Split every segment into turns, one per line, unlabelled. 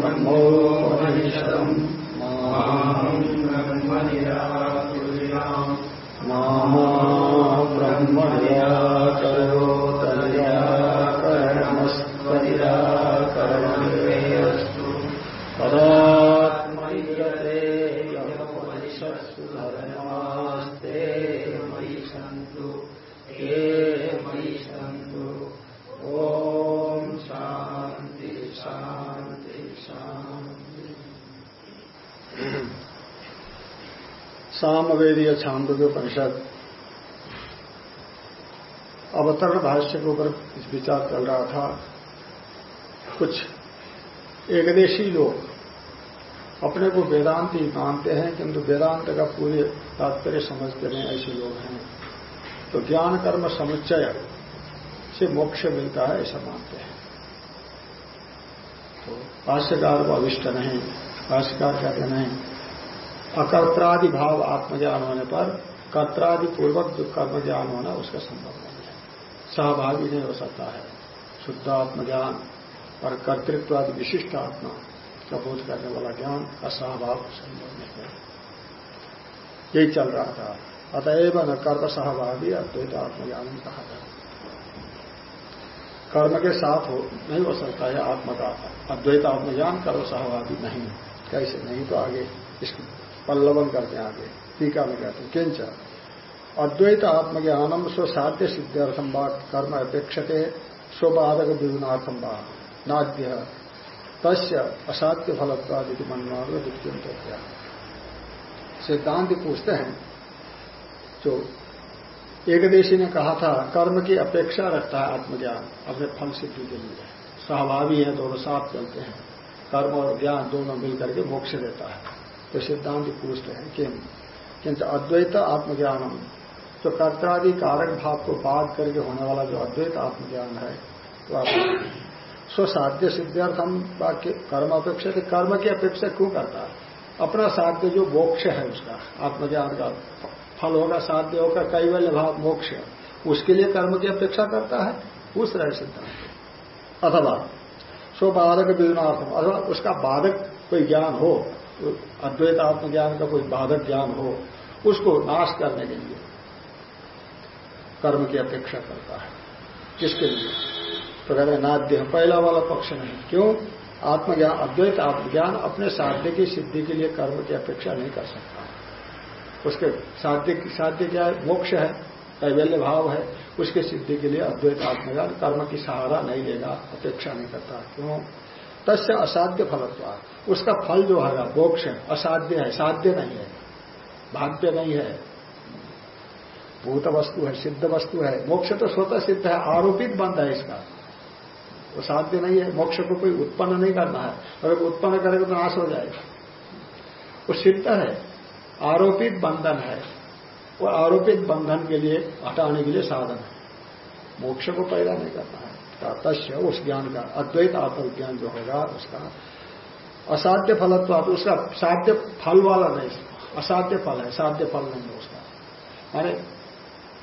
ब्रह्मोपनिषदम् मामा सामवेदीय छांदोग्य परिषद। अवतरण भाष्य के ऊपर विचार चल रहा था। कुछ एकदेशी लोग अपने को वेदांति मानते हैं, किंतु वेदांत का पूरे तात्पर्य समझते नहीं, ऐसे लोग हैं। तो ज्ञान, कर्म, समुच्चय से मोक्ष मिलता है, ऐसा मानते हैं। तो भाष्यकार को अविष्ट नहीं, भाष्यकार कहते नहीं। अकर्त्रादि भाव आत्मज्ञान होने पर कर्त्रादि पूर्वक जो कर्म ज्ञान होना उसका संभव नहीं है। सहभागी नहीं हो सकता है। शुद्ध आत्मज्ञान और कर्तृत्वादि विशिष्ट आत्मा का बोध करने वाला ज्ञान का संभव नहीं है। यही चल रहा था। अतएव न कर्म सहभागी अद्वैत आत्मज्ञान कहा था। कर्म के साथ हो, नहीं हो सकता है आत्मा का। अद्वैत आत्मज्ञान कर्म सहभागी नहीं। कैसे? नहीं तो आगे इसको पल्लवन करते हैं आगे, टीका में कहते हैं, किंच। अद्वैत आत्मज्ञानम स्वसाध्य सिद्ध्यर्थम कर्म अपेक्षते, स्वबाधक विधुनार्थम बा नाद्य। तस्य असाध्य फलत्वादि मनमान द्वितीय सिद्धांत पूछते हैं, जो एकदेशी ने कहा था, कर्म की अपेक्षा रखता है आत्मज्ञान, अपने फल सिद्धि के लिए। सहभावी है, दोनों साथ चलते हैं। कर्म और ज्ञान दोनों मिलकर के मोक्ष देता है। तो सिद्धांत पूछते हैं कि किंतु अद्वैत आत्मज्ञानम। जो कर्तादि कारक भाव को बाध करके होने वाला जो अद्वैत आत्मज्ञान है तो आप स्वसाध्य सिद्धार्थम वाक्य कर्म अपेक्षा कर्म की अपेक्षा क्यों करता है? अपना साध्य जो मोक्ष है उसका, आत्मज्ञान का फल होगा, साध्य होगा, कैवल्य भाव मोक्ष उसके लिए कर्म की अपेक्षा करता है? पूछ रहे सिद्धांत। अथवा स्वबाधक विजुनार्थम अथवा उसका बाधक कोई ज्ञान हो अद्वैत आत्मज्ञान का कोई बाधक ज्ञान हो, उसको नाश करने के लिए कर्म की अपेक्षा करता है किसके लिए? तो कहते नाद्य पहला वाला पक्ष नहीं। क्यों? आत्मज्ञान अद्वैत आत्मज्ञान अपने साध्य की सिद्धि के लिए कर्म की अपेक्षा नहीं कर सकता। उसके साध्य साध्य क्या है? मोक्ष है कैवल्य भाव है, उसके सिद्धि के लिए अद्वैत आत्मज्ञान कर्म की सहारा नहीं लेगा, अपेक्षा नहीं करता। क्यों? तस्य असाध्य फलत्व। उसका फल जो है मोक्ष असाध्य है, साध्य नहीं है। भाग्य नहीं है। भूत वस्तु है सिद्ध वस्तु है। मोक्ष तो स्वतः सिद्ध है, आरोपित बंद है इसका। वो साध्य नहीं है, मोक्ष को कोई उत्पन्न नहीं करना है। अगर उत्पन्न करेगा तो नाश हो जाएगा। वो सिद्ध है, आरोपित बंधन है। वो आरोपित बंधन के लिए, हटाने के लिए साधन है। मोक्ष को पैदा नहीं करना है। तस्य, उस ज्ञान का अद्वैत आत्मज्ञान जो होगा, उसका असाध्य फलत्व उसका साध्य फल वाला नहीं, असाध्य फल है, साध्य फल नहीं है उसका। माने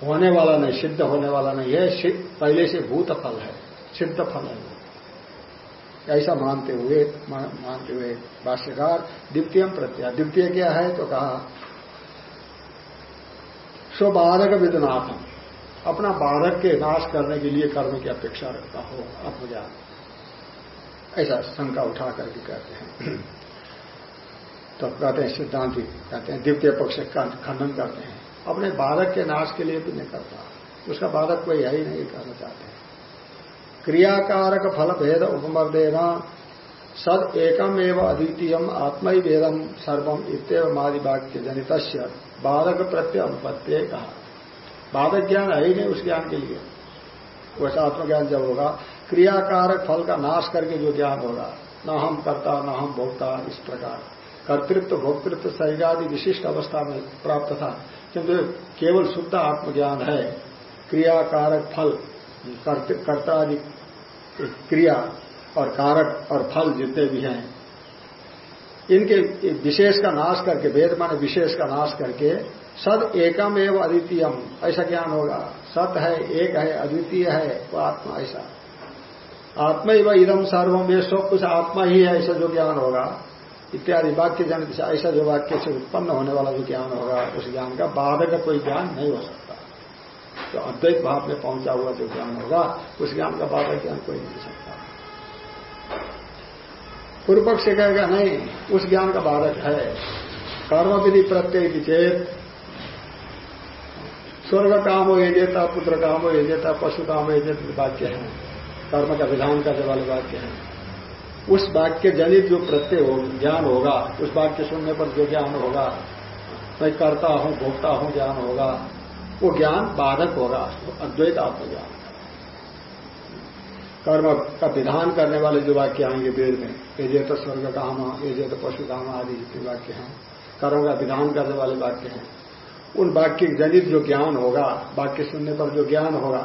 होने वाला नहीं, सिद्ध होने वाला नहीं है पहले से भूत फल है, सिद्ध फल है ऐसा मानते हुए मानते हुए भाष्यकार द्वितीय प्रत्यय, द्वितीय क्या है? तो कहा, स्वबाधक विदनाथम। अपना बाधक के नाश करने के लिए कर्म की अपेक्षा रखता हो, आत्मज्ञान। ऐसा शंका उठा करके कहते हैं। तो कहते हैं सिद्धांति, कहते हैं द्वितीय पक्ष का खंडन करते हैं। अपने बाधक के नाश के लिए भी नहीं करता। उसका बाधक कोई है ही नहीं करना चाहते हैं। क्रियाकारक फल भेद उपमर्देना, सद एकम एवं अद्वितीय आत्मा ही वेदम सर्वम इतव मादि वाक्य जनित बाधक प्रत्यय अनुपत्य कहा। बाधक ज्ञान है ही नहीं उस ज्ञान के लिए। वैसा आत्मज्ञान जब होगा, क्रियाकारक फल का नाश करके जो ज्ञान होगा, न हम करता, न हम भोगता इस प्रकार। कर्तृत्व, भोक्तृत्व शरीरादि विशिष्ट अवस्था में प्राप्त था। किंतु केवल शुद्ध आत्मज्ञान है। क्रियाकारक फल, कर्ता आदि क्रिया और कारक और फल जितने भी हैं, इनके विशेष का नाश करके, वेद माने विशेष का नाश करके सद एकम एवं अद्वितीयम। ऐसा ज्ञान होगा। सत है, एक है, अद्वितीय है, वो आत्मा ऐसा। आत्मा ही इदम सर्वम ये सब कुछ आत्मा ही है, ऐसा जो ज्ञान होगा। इत्यादि वाक्य जनित से ऐसा जो वाक्य से उत्पन्न होने वाला जो ज्ञान होगा, उस ज्ञान का बाधक कोई ज्ञान नहीं हो सकता। तो अद्वैत भाव में पहुँचा हुआ जो ज्ञान होगा, उस ज्ञान का बाधक ज्ञान कोई नहीं सकता। पूर्व पक्ष कहेगा, नहीं, उस ज्ञान का बाधक है। कर्म विधि प्रत्यय विचेत स्वर्ग काम हो ये देता पुत्र काम हो ये देता पशु काम हो ये वाक्य है। कर्म का विधान करने वाले वाक्य है। उस वाक्य जनित जो प्रत्यय हो, ज्ञान होगा, उस वाक्य सुनने पर जो ज्ञान होगा, मैं करता हूँ, भोगता हूँ, ज्ञान होगा, वो ज्ञान बाधक होगा अद्वैत आत्मज्ञान कर्म का विधान करने वाले जो वाक्य आएँगे वेद में, ये तो स्वर्ग काम, ये तो पशु काम आदि जितने वाक्य हैं, कर्म का विधान करने वाले वाक्य हैं उन वाक्य जनित जो ज्ञान होगा, वाक्य सुनने पर जो ज्ञान होगा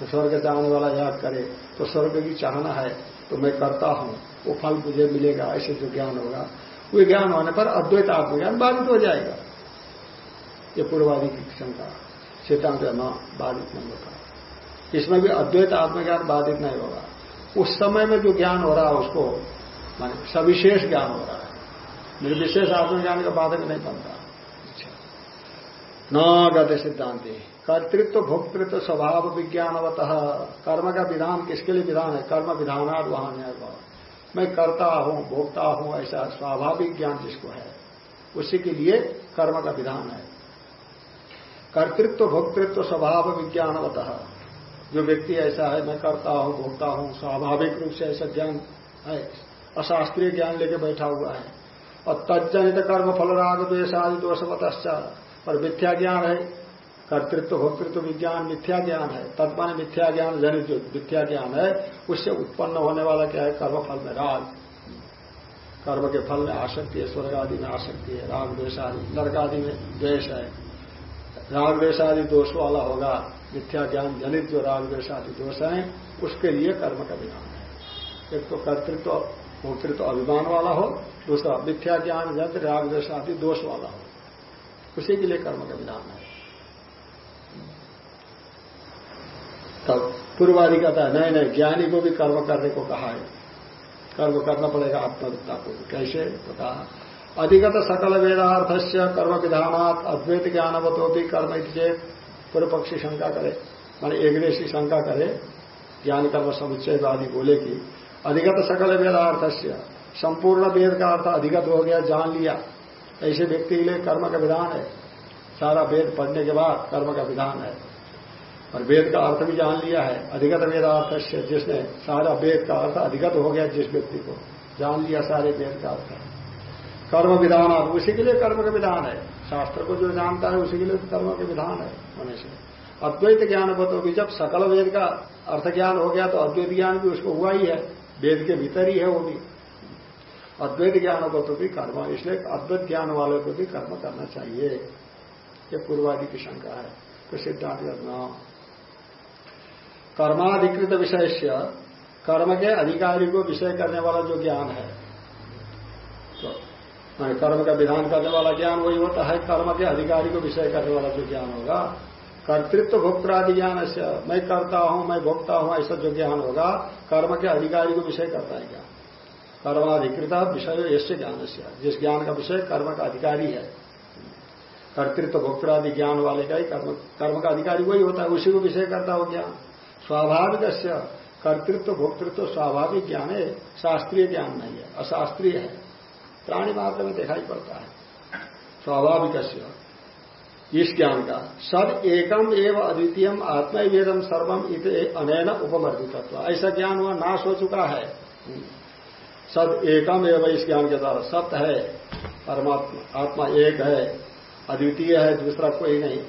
तो स्वर्ग चाहने वाला याद करे तो स्वर्ग की चाहना है तो मैं करता हूँ, वो फल मुझे मिलेगा, ऐसे जो ज्ञान होगा। वो ज्ञान होने पर अद्वैत आत्मज्ञान बाधित हो जाएगा। ये पूर्वादि की शंका। सिद्धांत न बाधित नहीं होगा इसमें भी अद्वैत आत्मज्ञान बाधित नहीं होगा। उस समय में जो ज्ञान हो रहा है, उसको माने सविशेष ज्ञान हो रहा है। निर्विशेष आत्मज्ञान का बाधक नहीं बनता। न गते सिद्धांति कर्तृत्व भोक्तृत्व स्वभाव विज्ञानवत। कर्म का विधान किसके लिए विधान है? कर्म विधानाद वहाँ मैं करता हूँ भोगता हूँ, ऐसा स्वाभाविक ज्ञान जिसको है, उसी के लिए कर्म का विधान है। कर्तृत्व भोक्तृत्व स्वभाव विज्ञानवत। जो व्यक्ति ऐसा है, मैं करता हूँ भोगता हूँ, स्वाभाविक रूप से ऐसा ज्ञान है, अशास्त्रीय ज्ञान लेके बैठा हुआ है। और तजनित कर्म फल राग द्वेश आदि दोषवत और मिथ्या ज्ञान है। कर्तृत्व, भोक्तृत्व विज्ञान मिथ्या ज्ञान है। तत्मान मिथ्या ज्ञान जनित जो मिथ्या ज्ञान है, उससे उत्पन्न होने वाला क्या है? कर्म फल में राग। कर्म के फल में आसक्ति है, स्वर्ग आदि में आसक्ति है। राग द्वेश आदि आदि में द्वेश है। राग द्वेश आदि दोष वाला होगा। मिथ्या ज्ञान जनित जो राग द्वेश आदि दोष है, उसके लिए कर्म का विधान है। एक तो कर्तृत्व, भोक्तृत्व अभिमान वाला हो, दूसरा मिथ्या ज्ञान, जनित राग द्वेश आदि दोष वाला हो। उसी के लिए कर्म का विधान है। तब पूर्वादि कहता है, नहीं नहीं, ज्ञानी को भी कर्म करने को कहा है। कर्म करना पड़ेगा आत्मविद्ता को। कैसे? तो कहा, अधिगत सकल वेदार्थ से कर्म विधानात अद्वैत ज्ञानवतो भी कर्म चेत पूर्व पक्षी शंका करे। माने एक शंका करे, ज्ञान कर्म समुच्चय आदि बोले कि, अधिगत सकल वेदार्थ से संपूर्ण वेद का अर्थ अधिगत हो गया, जान लिया। ऐसे व्यक्ति के लिए कर्म का विधान है। सारा वेद पढ़ने के बाद कर्म का विधान है। और वेद का अर्थ भी जान लिया है। अधिगत वेदार्थ से जिसने सारा वेद का अर्थ अधिगत हो गया जिस व्यक्ति को। जान लिया सारे वेद का अर्थ कर्म विधान उसी के लिए कर्म का विधान है। शास्त्र को जो जानता है उसी के लिए कर्म के विधान है से अद्वैत ज्ञान बतो भी जब सकल वेद का अर्थ ज्ञान हो गया तो अद्वैत ज्ञान भी उसको हुआ ही है। वेद के भीतर ही है वो भी। अद्वैत ज्ञान को तो भी कर्म, इसलिए अद्वैत ज्ञान वाले को भी कर्म करना चाहिए। ये पूर्वादि की शंका है तो सिद्धांत करना कर्माधिकृत विषय से कर्म के अधिकारी को विषय करने वाला जो ज्ञान है तो कर्म का विधान करने वाला ज्ञान वही होता है, कर्म के अधिकारी को विषय करने वाला जो ज्ञान होगा। कर्तृत्व भोक्तादि ज्ञान मैं करता हूँ, मैं भोगता हूँ, ऐसा जो ज्ञान होगा, कर्म के अधिकारी को विषय करता है क्या कर्माधिकृत विषय ऐसे ज्ञान से जिस ज्ञान का विषय कर्म का अधिकारी है। कर्तृत्व भोक्तादि ज्ञान वाले का ही कर्म कर्म का अधिकारी वही होता है, उसी को विषय करता हो ज्ञान। स्वाभाविक कर्तृत्व भोक्तृत्व स्वाभाविक ज्ञान है, शास्त्रीय ज्ञान नहीं है, अशास्त्रीय है। प्राणी मात्र में दिखाई पड़ता है। स्वाभाविक इस ज्ञान का। सद एकम एवं अद्वितीयम आत्मवेदम सर्वम इत अनैन उपवर्धित ऐसा ज्ञान हुआ नाश हो चुका है। सद एकम एवं इस ज्ञान के द्वारा। सत्य है, परमात्मा, आत्मा एक है, अद्वितीय है, दूसरा कोई नहीं।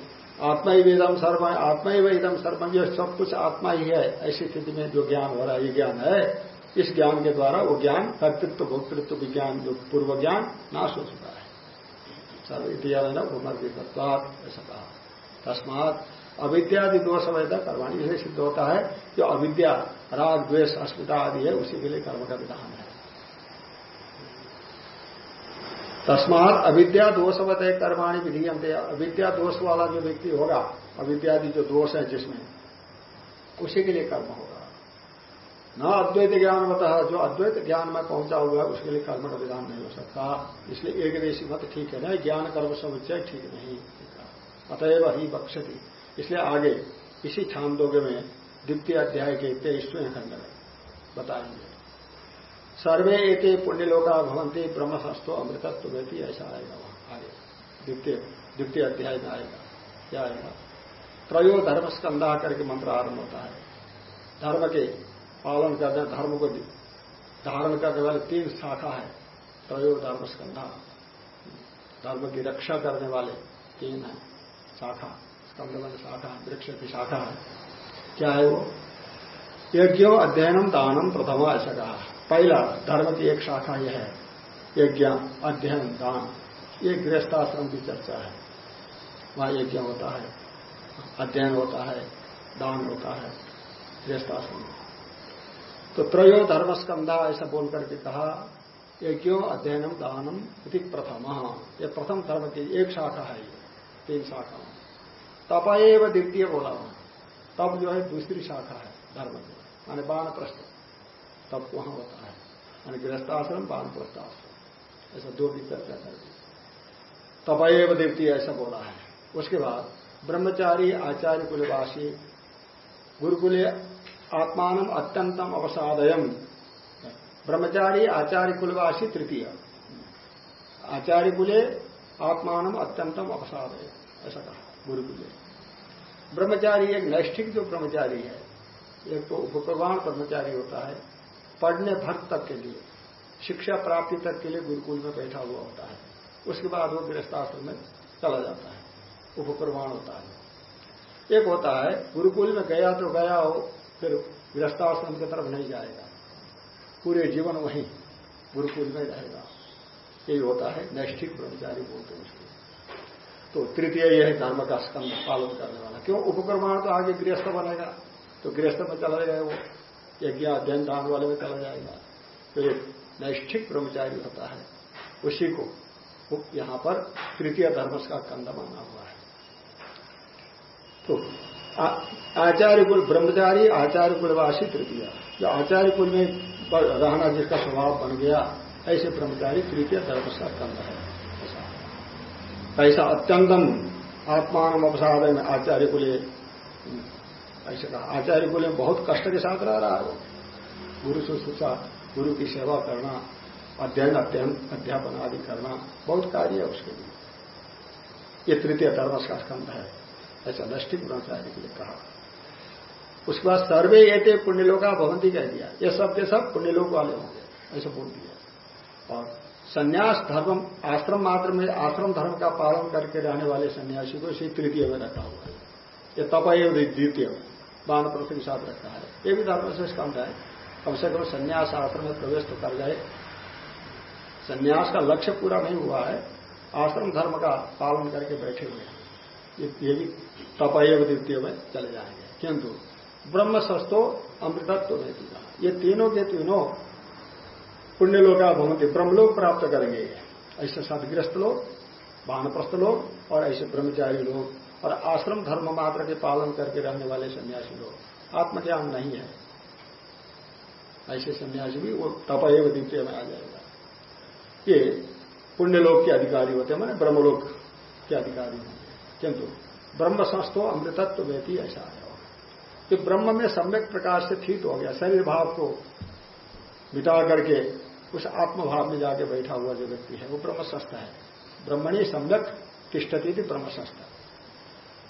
आत्मा ही वेदम सर्व है, आत्मा ही वेदम सर्वम ये सब कुछ आत्मा ही है। ऐसी स्थिति में जो ज्ञान हो रहा है, ये ज्ञान है, इस ज्ञान के द्वारा वो ज्ञान, कर्तृत्व, भोक्तृत्व विज्ञान जो पूर्व ज्ञान, नाश हो चुका है। सर्व इतिहास उमर्दित्वात ऐसा कहा। तस्मात अविद्यादि दोष वैदा कर्माणी। इसे सिद्ध होता है जो अविद्या, राग, द्वेष, अस्मिता आदि है, उसी के लिए कर्म का विधान है तस्मात अविद्या दोषवत है कर्माणी विधीयंत अविद्या दोष वाला जो व्यक्ति होगा, अविद्यादि जो दोष है जिसमें उसी के लिए कर्म होगा। न अद्वैत ज्ञान बता जो अद्वैत ज्ञान में पहुँचा हुआ है, उसके लिए कर्म का विधान नहीं हो सकता। इसलिए एक देशी मत ठीक है नहीं ज्ञान कर्म समुच्चय ठीक नहीं अतएव ही बक्षती इसलिए आगे इसी छांदोगे में द्वितीय अध्याय के तेईसवें खंड में बताएँगे। सर्वे एक पुण्यलोका भवंती ब्रह्म संस्थो अमृतत्व व्यक्ति ऐसा आएगा वहाँ आगे द्वितीय द्वितीय अध्याय में आएगा। क्या आएगा? त्रयो धर्म स्कंदा करके मंत्र आरंभ होता है। धर्म के पालन करने, धर्म को धारण करने वाले तीन शाखा है। त्रयो धर्म स्कंधा। धर्म की रक्षा करने वाले तीन है। शाखा स्कंद वाले शाखा वृक्ष की शाखा है। क्या है वो? यज्ञ अध्ययनम दानम प्रथमा ऐसा कहा। पहला धर्म की एक शाखा यह है। यज्ञ अध्ययन, दान, ये गृहस्थाश्रम की चर्चा है। वहाँ यज्ञ होता है, अध्ययन होता है, दान होता है, गृहस्थाश्रम। तो त्रयो धर्म स्कंधा ऐसा बोल करके कहा यज्ञो अध्ययनम, दानम इति प्रथम। ये प्रथम धर्म की एक शाखा है ये, तीन शाखा तप एवं द्वितीय बोला। वहाँ तब जो है दूसरी शाखा है धर्म की, माने बाण प्रश्न। तब वहाँ होता है। माने गृहस्थाश्रम बाण प्रस्थाश्रम ऐसा दो की चर्चा कर दी तपएव देवती ऐसा बोला है। उसके बाद ब्रह्मचारी, आचार्य कुलवासी, गुरुकुल आत्मान अत्यंतम अवसादयम। ब्रह्मचारी, आचार्य कुलवासी तृतीय। आचार्य कुले आत्मान अत्यंतम अवसादय ऐसा कहा, गुरुकुल। ब्रह्मचारी एक नैष्ठिक जो ब्रह्मचारी है, एक तो उपप्रवाण ब्रह्मचारी होता है पढ़ने भर तक के लिए, शिक्षा प्राप्ति तक के लिए गुरुकुल में बैठा हुआ होता है। उसके बाद वो गृहस्थाश्रम में चला जाता है। उपप्रमाण होता है। एक होता है, गुरुकुल में गया तो गया हो, फिर गृहस्थाश्रम की तरफ़ नहीं जाएगा। पूरे जीवन वहीं गुरुकुल में रहेगा। यही होता है, नैष्ठिक ब्रह्मचारी बोलते हैं उसको। तो तृतीय यह धर्म का स्कंद पालन करने वाला। क्यों? उपक्रमाण तो आगे गृहस्थ बनेगा। तो गृहस्थ में चला जाएगा वो। यज्ञ अध्ययन दान वाले में चला जाएगा। तो एक नैष्ठिक ब्रह्मचारी होता है। उसी को यहाँ पर तृतीय धर्म का कंद माना हुआ है। तो आचार्य कुल ब्रह्मचारी, आचार्य कुलवासी तृतीय। जो आचार्य कुल में रहना जिसका स्वभाव बन गया, ऐसे ब्रह्मचारी तृतीय धर्म का कंद है। ऐसा अत्यंतम आत्मान अवसाद में आचार्य कुल ऐसे कहा, आचार्य को बहुत कष्ट के साथ रह रहा है वो। गुरु शुश्रूषा गुरु की सेवा करना, अध्ययन अध्यापन आदि करना, बहुत कार्य है उसके लिए। ये तृतीय धर्म का स्कंध है, ऐसा नष्टिक ब्रह्मचार्य के लिए कहा। उसके बाद सर्वे ये थे पुण्यलोका भवंती कह दिया। ये सब के सब पुण्यलोक वाले होंगे, ऐसा बोल दिया। और संन्यास धर्म आश्रम मात्र में आश्रम धर्म का पालन करके रहने वाले सन्यासी को इसी तृतीय में रखा हुआ है। ये तप द्वितीय में। बाण प्रति के साथ रखा है। ये भी धर्म से स्कंध है। कम से कम संन्यास आश्रम में प्रवेश तो कर गए संन्यास का लक्ष्य पूरा नहीं हुआ है। आश्रम धर्म का पालन करके बैठे हुए हैं। ये भी तपयव द्वितीय में चले जाएँगे। किंतु ब्रह्म सस्तो, अमृतत्व में कहा ये तीनों के तीनों पुण्य लोग भवंती ब्रह्मलोक प्राप्त करेंगे। ऐसे सदग्रस्त लोग वानप्रस्थ लोग और ऐसे ब्रह्मचारी लोग और आश्रम धर्म मात्र के पालन करके रहने वाले सन्यासी लोग। आत्मज्ञान नहीं है। ऐसे सन्यासी भी वो तपएव द्वितीय में आ जाएगा। ये पुण्यलोक के अधिकारी होते हैं, मैंने ब्रह्मलोक के अधिकारी होंगे किंतु ब्रह्म संस्थो अमृतत्व व्यक्ति ऐसा आया कि ब्रह्म में सम्यक प्रकार से ठीक हो गया। शरीर भाव को मिटा करके उस आत्मभाव में जाके बैठा हुआ जो व्यक्ति है, वो ब्रह्म संस्था है। ब्रह्मणी सम्यक तिष्ठती थी ब्रह्म संस्था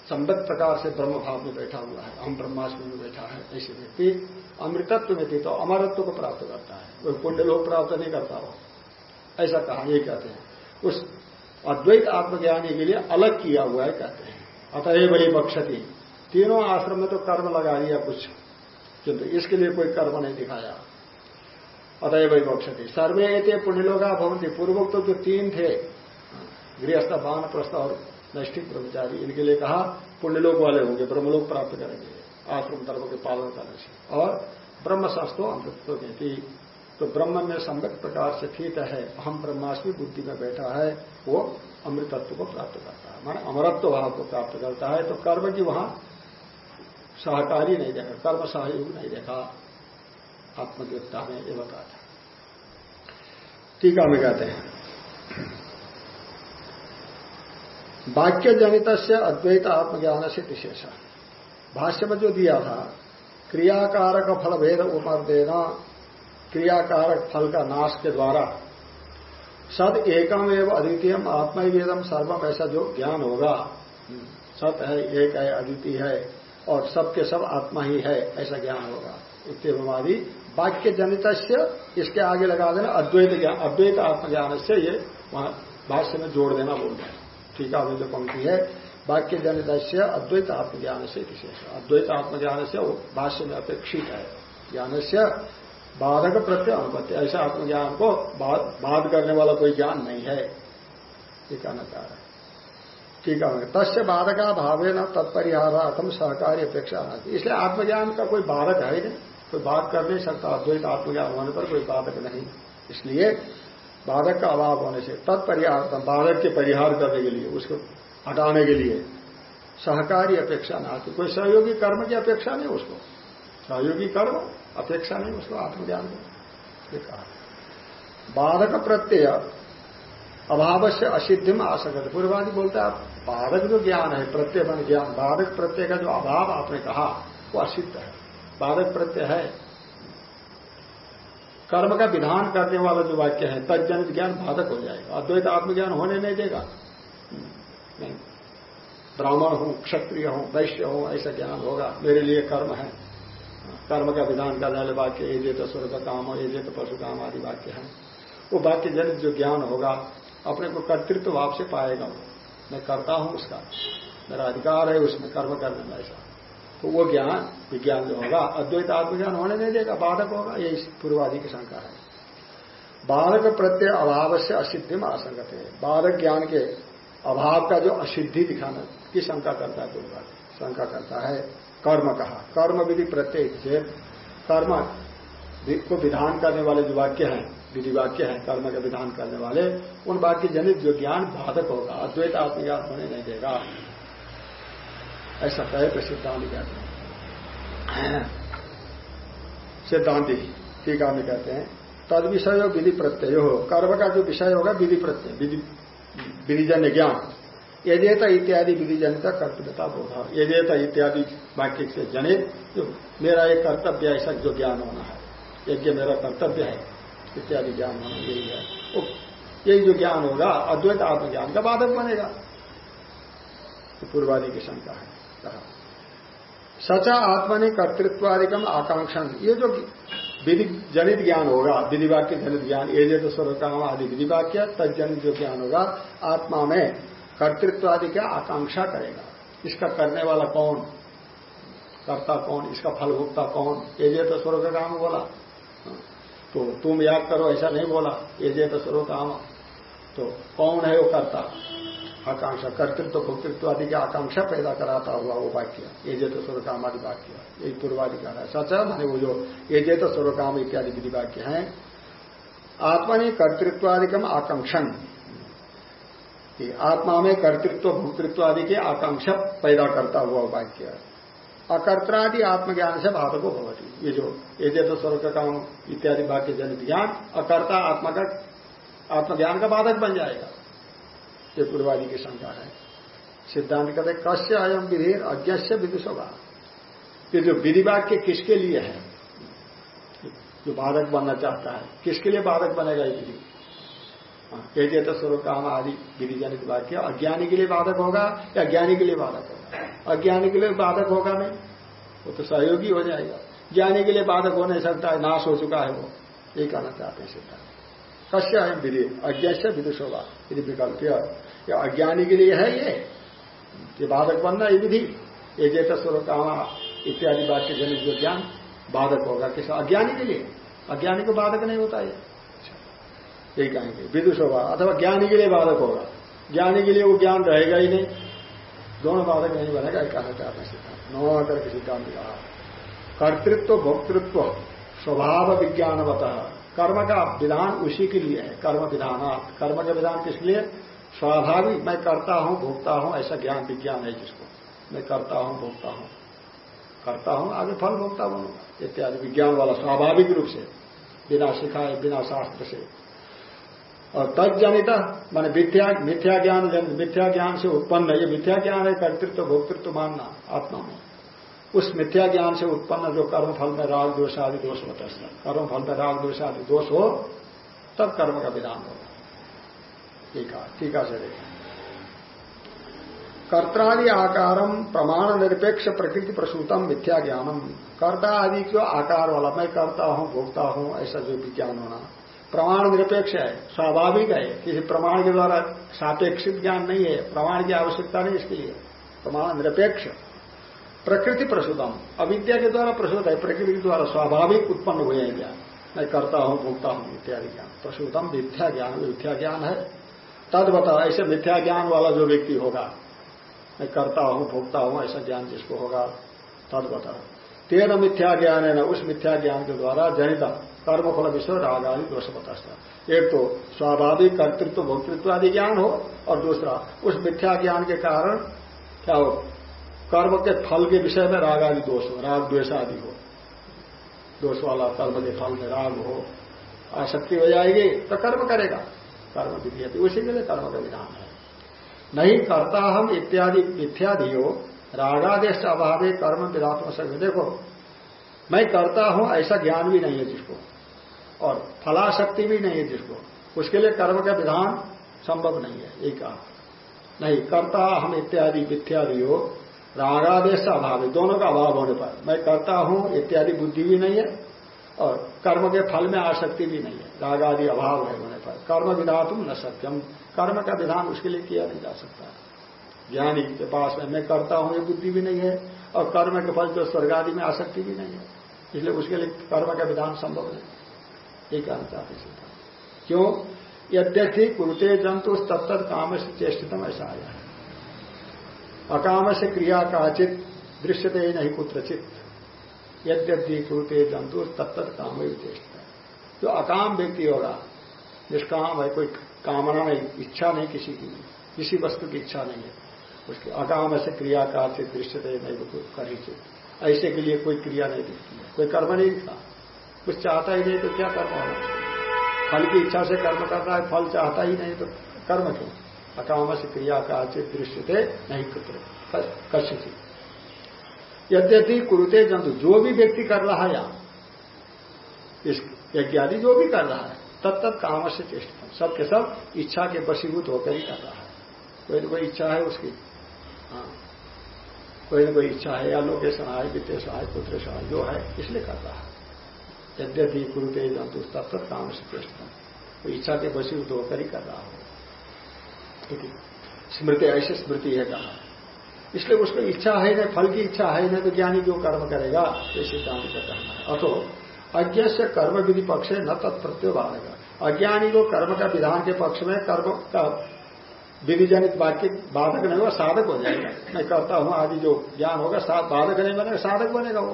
संबद्ध प्रकार से ब्रह्म भाव में बैठा हुआ है हम ब्रह्माष्टमी में बैठा है, ऐसे व्यक्ति अमृतत्व में थी तो अमरत्व को प्राप्त करता है। कोई पुण्य लोग प्राप्त नहीं करता हो। ऐसा कहा, ये कहते हैं। उस अद्वैत आत्मज्ञानी के लिए अलग किया हुआ है, कहते हैं। अतएव बड़ी बक्षती। तीनों आश्रम में तो कर्म लगा दिया कुछ, किंतु इसके लिए कोई कर्म नहीं दिखाया। अतएव बड़ी बक्षती। सर्वे थे पुण्यलोगा भवंती पूर्वोक्त जो तीन थे, गृहस्थ बान प्रस्थ और नैष्ठिक ब्रह्मचारी। इनके लिए कहा, पुण्यलोक वाले होंगे, ब्रह्मलोक प्राप्त करेंगे। आश्रम धर्म के पालन करने से। और ब्रह्म शास्त्रो अमृतत्व देती तो ब्रह्म में सम्यक प्रकार से ठीक है हम ब्रह्माष्टमी बुद्धि में बैठा है, वो अमृतत्व को प्राप्त करता है। माना अमरत्व भाव को प्राप्त करता है तो कर्म की वहाँ सहकारी नहीं देखा कर्म सहयोग नहीं देखा। आत्मज्ञता में ये बताया टीका में कहते हैं वाक्य जनित से अद्वैत आत्मज्ञान से विशेष। भाष्य में जो दिया था क्रियाकारक फल भेद उमर देना क्रियाकारक फल का नाश के द्वारा। सद एकम एवं अद्वितीय आत्मवेदम सर्वम ऐसा जो ज्ञान होगा। सत है, एक है, अद्वितीय है, और सबके सब आत्मा ही है, ऐसा ज्ञान होगा। इतवादी वाक्य जनित इसके आगे लगा देना अद्वैत ज्ञान अद्वैत आत्मज्ञान से ये वहाँ भाष्य में जोड़ देना बोल रहे हैं। ठीक है जो पंक्ति है। वाक्य जनित अद्वैत आत्मज्ञान से विशेष अद्वैत आत्मज्ञान से भाष्य में अपेक्षित है। ज्ञान से बाधक प्रत्यय अनुपत्ति। ऐसा आत्मज्ञान को बाध करने वाला कोई ज्ञान नहीं है। ये कहना चाह रहा है। ठीक है तस्य बाधका भावे न तत्परिहारार्थम सहकारी अपेक्षा इसलिए आत्मज्ञान का कोई बाधक है नहीं। कोई बात कर नहीं सकता। अद्वैत आत्मज्ञान होने पर कोई बाधक नहीं। इसलिए बाधक का अभाव होने से, तत्परिहार बाधक के परिहार करने के लिए, उसको हटाने के लिए। सहकारी अपेक्षा न आती। कोई सहयोगी कर्म की अपेक्षा नहीं उसको। सहयोगी कर्म, अपेक्षा नहीं उसको, आत्मज्ञान को। कहा। बाधक प्रत्यय अभाव से असिद्धि में आ सकते पूर्वादि बोलते आप बाधक जो ज्ञान है, प्रत्यय मन ज्ञान, बाधक प्रत्यय का जो अभाव आपने कहा, वो असिद्ध है। बाधक प्रत्यय है। कर्म का विधान करने वाला जो वाक्य है तजनित ज्ञान बाधक हो जाएगा, अद्वैत आत्मज्ञान होने नहीं देगा। नहीं। ब्राह्मण हूँ, क्षत्रिय हूँ, वैश्य हूँ, ऐसा ज्ञान होगा, मेरे लिए कर्म है। कर्म का विधान करने वाले वाक्य, ये तो स्वर्ग काम ये तो पशु काम आदि वाक्य है, वो वाक्य जनित जो ज्ञान होगा, अपने को कर्तृत्व भाव से पाएगा मैं करता हूँ उसका। मेरा अधिकार है उसमें कर्म करने में ऐसा। तो वो ज्ञान, विज्ञान जो होगा, अद्वैत आत्मज्ञान होने नहीं देगा, बाधक होगा, ये पूर्वादि की शंका है। बाधक प्रत्यय अभाव से असिद्धि में आसंगत है। बाधक ज्ञान के अभाव का जो असिद्धि दिखाना की शंका करता है पूर्वादि, शंका करता है, कर्म कहा। कर्म विधि प्रत्यय से कर्म को विधान करने वाले जो वाक्य हैं, विधि वाक्य हैं, कर्म का विधान करने वाले, उन वाक्य जनित जो ज्ञान बाधक होगा, अद्वैत आत्मज्ञान होने नहीं देगा। ऐसा कहे तो सिद्धांत कहते हैं। सिद्धांति टीका में कहते हैं तद विषय हो विधि प्रत्यय हो। कर्म का जो विषय होगा, विधि प्रत्यय, विधि, विधिजन्य ज्ञान। यजेत इत्यादि विधि जनित कर्तव्यता बोधा। यजेत इत्यादि वाक्य से जनित जो मेरा एक कर्तव्य ऐसा जो ज्ञान होना है। यज्ञ मेरा कर्तव्य है, इत्यादि ज्ञान होना यही है। तो यही जो ज्ञान होगा, अद्वैत आत्मज्ञान का बाधक बनेगा। तो पूर्वादि की शंका है। कहा। सचा आत्मा कर्तृत्वादिकम आकांक्षण ये जो विधि जनित ज्ञान होगा विधि वाक्य जनित ज्ञान, ये जो स्वर काम आदि विधि वाक्य तजनित जो ज्ञान होगा, आत्मा में कर्तृत्व आदि क्या आकांक्षा करेगा। इसका करने वाला कौन? करता कौन? इसका फल कौन? ये जे तो स्वर्ग काम बोला। तो तुम याद करो, ऐसा नहीं बोला। ये जे तो स्वर्ग काम तो कौन है वो करता? आकांक्षा, कर्तृत्व, भोक्तृत्व आदि की आकांक्षा पैदा कराता हुआ वो वाक्य। ये जे तो स्वर्ग काम आदि वाक्य। यही पूर्वादि का है। सच मैंने वो जो ये जे तो स्वर्ग काम इत्यादि विधि वाक्य है। आत्मा ने कर्तृत्वादिकम आकांक्षण। कि आत्मा में कर्तृत्व भूतृत्व आदि की आकांक्षा पैदा करता हुआ वाक्य अकर्त्रादि आत्मज्ञान से बाधको भवती। ये जो ये तो स्वर्ग काम इत्यादि वाक्य जनित ज्ञान अकर्ता आत्मा का आत्मज्ञान का बाधक बन जाएगा। ये पूर्वादि की शंका है। सिद्धांत कहते कश्य अयम विधि, अज्ञस्य विदुषवा ये जो विधि वाक्य किसके लिए है? जो बाधक बनना चाहता है। किसके लिए बाधक बनेगा ये विधि? तो स्वरूप काम आदि विधि जनित वाक्य। अज्ञानी के लिए बाधक होगा या ज्ञानी के लिए बाधक होगा? अज्ञानी के लिए बाधक होगा नहीं। वो तो सहयोगी हो जाएगा। ज्ञानी के लिए बाधक हो नहीं सकता है, नाश हो चुका है वो। ये कहना चाहते हैं सिद्धांत। कश्य है विधि अज्ञ विदुष होगा यदि विकल्प या अज्ञानी के लिए है ये? ये बाधक बनना ये विधि। ये जेत काम इत्यादि वाक्य जनित जो ज्ञान बाधक होगा किस अज्ञानी के लिए। अज्ञानी को बाधक नहीं होता ये। यही कहेंगे। विदुष होगा अथवा ज्ञानी के लिए बाधक होगा। ज्ञानी के लिए वो ज्ञान रहेगा ही नहीं। दोनों बाधक नहीं बनेगा, एक कहना चाहते हैं सिद्धांत। नौ करके सिद्धांत कहा। कर्तृत्व, भोक्तृत्व, स्वभाव विज्ञान बता कर्म का विधान उसी के लिए है। कर्म विधान कर्म का विधान किस लिए? स्वाभाविक मैं करता हूँ, भोगता हूँ, ऐसा ज्ञान विज्ञान है जिसको। मैं करता हूँ, भोगता हूँ। करता हूँ, आगे फल भोगता बनूँगा इत्यादि। विज्ञान वाला स्वाभाविक रूप से, बिना सिखाए बिना शास्त्र से। और तत्जनित माने मिथ्या मिथ्या ज्ञान मिथ्या ज्ञान से उत्पन्न ये मिथ्या ज्ञान है, कर्तृत्व, भोक्तृत्व मानना, आत्मा में। उस मिथ्या ज्ञान से उत्पन्न जो कर्म, फल में राग दोष आदि, दोष होता है। कर्म, फल में राग दोष आदि, दोष हो, तब कर्म का विधान होगा। टीका टीका से देखें। कर्तादि आकारम प्रमाण निरपेक्ष प्रकृति प्रसूतम मिथ्या ज्ञानम। कर्ता आदि जो आकार वाला? मैं करता हूँ, भोगता हूँ, ऐसा जो विज्ञान होना। प्रमाण निरपेक्ष है, स्वाभाविक है किसी प्रमाण के द्वारा सापेक्षित ज्ञान नहीं है, प्रमाण की आवश्यकता नहीं इसके लिए। प्रमाण निरपेक्ष। प्रकृति प्रसूतम। अविद्या के द्वारा प्रसूत है, प्रकृति के द्वारा स्वाभाविक उत्पन्न हुए हैं ज्ञान। मैं करता हूँ, भोगता हूँ इत्यादि ज्ञान। प्रसूतम मिथ्या ज्ञान मिथ्या ज्ञान है। तद बता ऐसे मिथ्या ज्ञान वाला जो व्यक्ति होगा, मैं करता हूँ, भोगता हूँ, ऐसा ज्ञान जिसको होगा, तद बता तेरह मिथ्या ज्ञान है ना उस मिथ्या ज्ञान के द्वारा जनित कर्मफल विषय राग आदि दोष बताता एक तो स्वाभाविक कर्तृत्व, भोक्तृत्व आदि ज्ञान हो, और दूसरा, उस मिथ्या ज्ञान के कारण क्या हो? कर्म के फल के विषय में राग आदि दोष हो, राग द्वेष आदि हो। दोष वाला कर्म के फल में राग हो, आसक्ति हो जाएगी तो कर्म करेगा। कर्म विधि उसी के लिए कर्म का विधान है। नहीं करता हम इत्यादि इत्यादि हो रागादेश अभाव कर्म विधात्म सभी देखो, मैं करता हूँ, ऐसा ज्ञान भी नहीं है जिसको। और फलाशक्ति भी नहीं है जिसको। उसके लिए कर्म का विधान संभव नहीं है। एक कहा नहीं, करता हम इत्यादि इत्यादि हो रागादेश अभाव, दोनों का अभाव होने पर। मैं करता हूँ, इत्यादि बुद्धि भी नहीं है। और कर्म के फल में आसक्ति भी नहीं है। राग आदि अभाव है होने पर। कर्म विधातुम न सत्यम कर्म का विधान उसके लिए किया नहीं जा सकता। ज्ञानी के पास में मैं करता हूँ, ये बुद्धि भी नहीं है और कर्म के फल जो स्वर्ग आदि में आसक्ति भी नहीं है। इसलिए उसके लिए कर्म का विधान संभव नहीं ये कहना चाहते क्यों? यद्यथि कुरुते जंतु तत्त काम से चेष्टितम ऐसा आया है। अकाम से क्रिया काचित, दृश्यते नहीं कुत्रचित। यद्यपि कुरुते जंतु तत्त काम चेष्टा जो अकाम व्यक्ति होगा, निष्काम है, कोई कामना नहीं, इच्छा नहीं किसी की, किसी वस्तु की इच्छा नहीं है। उसके अकाम से क्रिया काचित दृश्यते नहीं करिचित ऐसे के लिए कोई क्रिया नहीं दिखती है, कोई कर्म नहीं दिखता कुछ चाहता ही नहीं तो क्या कर्म होना फल की इच्छा से कर्म करना है, फल चाहता ही नहीं तो कर्म क्यों? अकाम से क्रिया का चित दृश्य थे, नहीं कश्य यद्यपि कुरुते जंतु, जो भी व्यक्ति कर रहा है यहाँ, इस यज्ञादि जो भी कर रहा है, तब तक काम से चेष्टा सब के सब इच्छा के वशीभूत होकर ही कर रहा है। कोई ना कोई इच्छा है उसकी। हाँ। कोई ना कोई इच्छा है या लोके सहाय वित्तीय सहाय, पुत्र सहाय, जो है, इसलिए कर रहा है। यद्यपि कुरुते जंतु, तब तक काम से चेष्टा कोई इच्छा के वशीभूत होकर ही कर रहा हो। स्मृति, ऐसी स्मृति है कहा। इसलिए उसको इच्छा है नहीं फल की इच्छा है नहीं तो ज्ञानी क्यों कर्म करेगा? ये सिद्धांत का कहना है। अतो अज्ञ से कर्म विधि पक्ष है न तत्प्रत्यो बाधक। अज्ञानी को कर्म का विधान के पक्ष में कर्म का विधि जनित वाक्य बाधक नहीं होगा, साधक हो जाएगा। मैं करता हूँ, आदि जो ज्ञान होगा बाधक नहीं बनेगा, साधक बनेगा वो।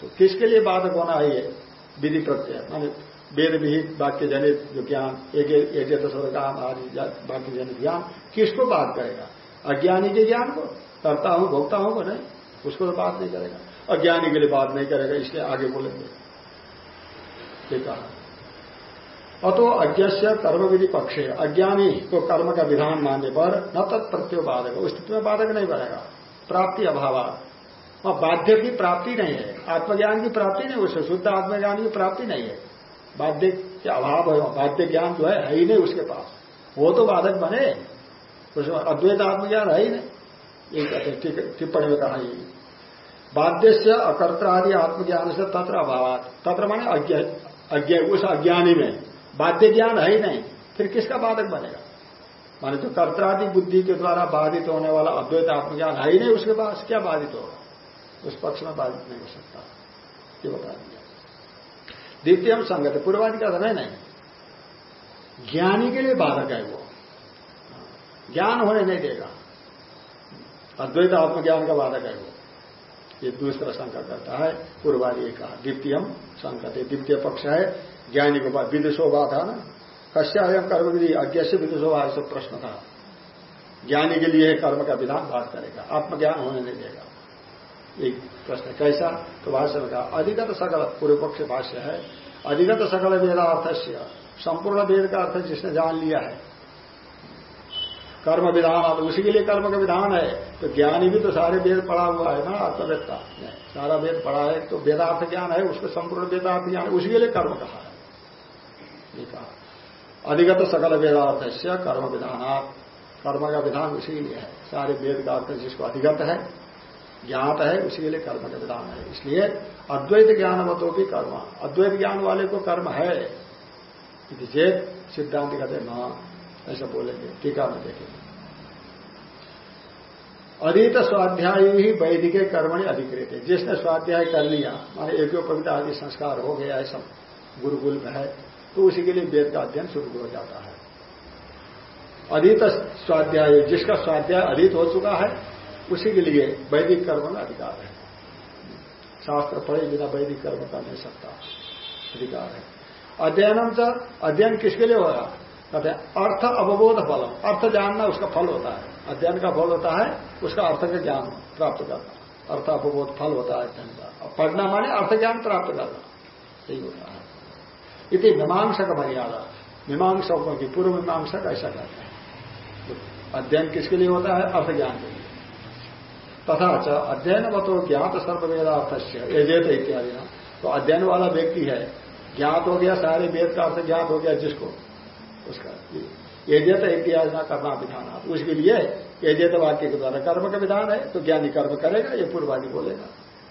तो किसके लिए बाधक होना है ये विधि प्रत्यय? मानी वेद विहित वाक्य जनित जो ज्ञान, एक एक काम आदि वाक्य जनित ज्ञान, किसको बात करेगा? अज्ञानी के ज्ञान को? करता हूँ, भोगता हूँ को नहीं। उसको तो बात नहीं करेगा। अज्ञानी के लिए बात नहीं करेगा, इसलिए आगे बोलेंगे। ये कहा अतो अज्ञ कर्म विधि पक्ष अज्ञानी को कर्म का विधान मानने पर न तत्प्रत्यो बाधक। उस स्थिति में बाधक नहीं बनेगा। प्राप्ति अभाव बाध्य की प्राप्ति नहीं है। आत्मज्ञान की प्राप्ति नहीं उससे शुद्ध आत्मज्ञान की प्राप्ति नहीं है। बाध्य के अभाव है बाध्य ज्ञान जो है है ही नहीं उसके पास। वो तो बाधक बने। उसमें अद्वैत आत्मज्ञान है ही नहीं। ये टिप्पणी में कहा बाध्य से अकर्ता आदि आत्मज्ञान से तत्र अभाव तत्र माने अज्ञ उस अज्ञानी में। बाध्य ज्ञान है ही नहीं। फिर किसका बाधक बनेगा? माने जो कर्तादि बुद्धि के द्वारा बाधित होने वाला अद्वैत आत्मज्ञान है ही नहीं, उसके पास क्या बाधित होगा? उस पक्ष में बाधित नहीं हो सकता। ये बता दिया। द्वितीय संगत। है पूर्वादि का नहीं नहीं। ज्ञानी के लिए बाधक है वो। ज्ञान होने नहीं देगा। अद्वैत आत्मज्ञान का बाधक है ये दूसरा शंका करता है। पूर्वादि का द्वितीय संकट है द्वितीय पक्ष है, ज्ञानी के बाद विदुषोभा था ना? कश्यायम कर्म विधि अज्ञ से विदुषोभा ऐसा प्रश्न था। ज्ञानी के लिए कर्म का विधान बात करेगा। आत्मज्ञान होने नहीं देगा। एक प्रश्न, कैसा? तो भाष्य में कहा, अधिगत सकल, पूर्व पक्ष भाष्य है, अधिगत सकल वेदार्थ संपूर्ण वेद का अर्थ जिसने जान लिया है कर्म विधान उसी के लिए कर्म का विधान है। तो ज्ञानी भी तो सारे वेद पढ़ा हुआ है ना अर्थवेदता सारा वेद पढ़ा है तो वेदार्थ ज्ञान है, उसको संपूर्ण वेदार्थ ज्ञान उसी के लिए कर्म कहा है। कहा। अधिगत सकल वेदार्थ से कर्म विधान कर्म का विधान उसी के लिए है। सारे वेद का अर्थ जिसको अधिगत है, ज्ञात है, उसी के लिए कर्म का विधान है। इसलिए अद्वैत ज्ञानवतों की कर्म, अद्वैत ज्ञान वाले को कर्म है। सिद्धांत कहते न ऐसा बोलेंगे। टीका में देखेंगे। अधीत स्वाध्याय ही वैदिक कर्मणि अधिकृत है। जिसने स्वाध्याय कर लिया, माने एक कविता आदि संस्कार हो गया, ऐसा गुरुकुल में है तो उसी के लिए वेद का अध्ययन शुरू हो जाता है। अधीत स्वाध्याय, जिसका स्वाध्याय अधित हो चुका है, उसी के लिए वैदिक कर्म का अधिकार है। शास्त्र पढ़े बिना वैदिक कर्म कर नहीं सकता। अधिकार है। अध्ययनम अध्ययन किसके लिए होगा कहते हैं, अर्थ अवबोध फल अर्थ जानना उसका फल होता है। अध्ययन का फल होता है, उसका अर्थ का ज्ञान प्राप्त करना। अर्थ अवबोध फल होता है अध्ययन का। पढ़ना माने अर्थ ज्ञान प्राप्त करना। यही होता है। इति मीमांसा का मर्यादा। मीमांसकों की पूर्व मीमांसक ऐसा कहते हैं। अध्ययन किसके लिए होता है? अर्थ ज्ञान के लिए। तथा च अध्ययन मतो ज्ञात सर्ववेदार्थ से इत्यादि तो अध्ययन वाला व्यक्ति है, ज्ञात हो गया, सारे वेद का अर्थ ज्ञात हो गया जिसको। उसका एजेत इतिहास ना करना विधान आप उसके लिए एजेत वाक्य के द्वारा कर्म का विधान है तो ज्ञानी कर्म करेगा, ये पूर्वादि बोलेगा।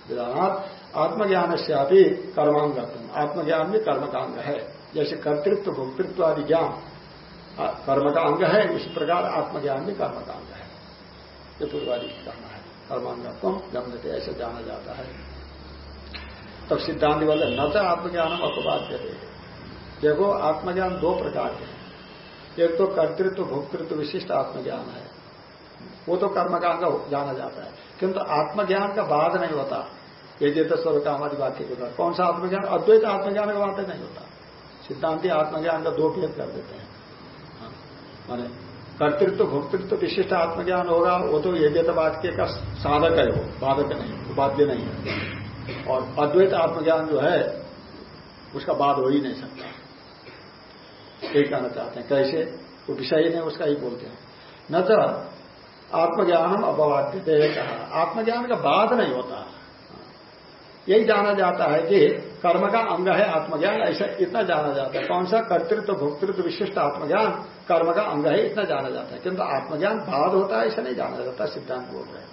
विधानात आत्मज्ञान से अभी कर्मांग आत्मज्ञान भी कर्म का अंग है। जैसे कर्तृत्व भोक्तृत्व आदि ज्ञान कर्म का अंग है इसी प्रकार आत्मज्ञान भी कर्म का अंग है। ये पूर्वादि कहना है। कर्मांगत्व, गम्यते, ऐसे जाना जाता है। तब सिद्धांत वाले न तो आत्मज्ञान अपवाद देखो, आत्मज्ञान दो प्रकार के एक तो कर्तृत्व भोक्तृत्व विशिष्ट आत्मज्ञान है। वो तो कर्म का जाना जाता है। किंतु आत्मज्ञान का बाद नहीं होता। ये जेत स्वर का हमारी वाक्य के कौन सा आत्मज्ञान? अद्वैत आत्मज्ञान का बात नहीं होता। सिद्धांति आत्मज्ञान का दो भेद कर देते हैं। हाँ, माने कर्तृत्व भोक्तृत्व विशिष्ट आत्मज्ञान होगा वो तो ये जेत वाक्य का साधक है वो। बाधक नहीं वो बाध्य नहीं है। और अद्वैत आत्मज्ञान जो है उसका बाद हो ही नहीं सकता। यही कहना चाहते हैं। कैसे? वो विषय ही नहीं, उसका ही बोलते हैं। न तो आत्मज्ञान अपवाद्य कहा। आत्मज्ञान का बाद नहीं होता। यही जाना जाता है कि कर्म का अंग है आत्मज्ञान, ऐसा इतना जाना जाता है। कौन सा कर्तृत्व, भोक्तृत्व, विशिष्ट आत्मज्ञान, कर्म का अंग है, इतना जाना जाता है। किंतु आत्मज्ञान बाद होता है, ऐसा नहीं जाना जाता, सिद्धांत बोल रहे हैं।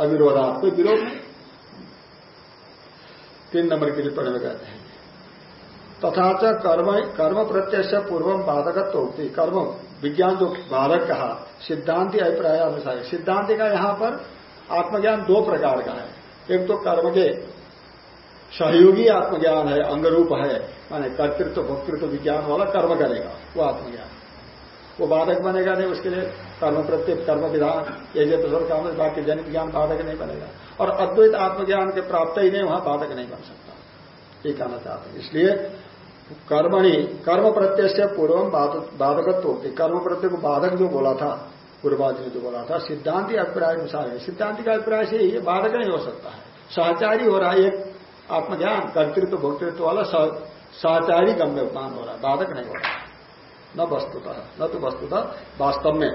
अविरोधात कोई विरोध नहीं तीन नंबर की टिप्पणी में कहते हैं। तथा च कर्म कर्म प्रत्यक्ष पूर्व बाधकत्व होती कर्म विज्ञान जो बाधक। कहा सिद्धांति अभिप्राय अनुसार। सिद्धांति का यहाँ पर आत्मज्ञान दो प्रकार का है। एक तो कर्म के सहयोगी आत्मज्ञान है, अंगरूप है, माने कर्तृत्व, भक्तृत्व, विज्ञान वाला कर्म करेगा, वो आत्मज्ञान। वो बाधक बनेगा नहीं, उसके लिए कर्म प्रत्येक कर्म विधान ये जो काम बाकी जनित ज्ञान बाधक नहीं बनेगा। और अद्वैत आत्मज्ञान के प्राप्त ही नहीं, वहाँ बाधक नहीं बन सकता। ये कहना चाहते इसलिए कर्मणि कर्म प्रत्यय से पूर्व बाधकत्व होती कर्म प्रत्यय को बाधक जो बोला था पूर्वाज ने जो बोला था, सिद्धांति अभिप्राय अनुसार है। सिद्धांति का अभिप्राय से ये बाधक नहीं हो सकता है। सहचारी हो रहा है एक आत्मज्ञान, कर्तृत्व, भोक्तृत्व वाला सहचारी गम्यमान हो रहा है। बाधक नहीं हो रहा। न वस्तुतः, न तो वस्तुतः वास्तव में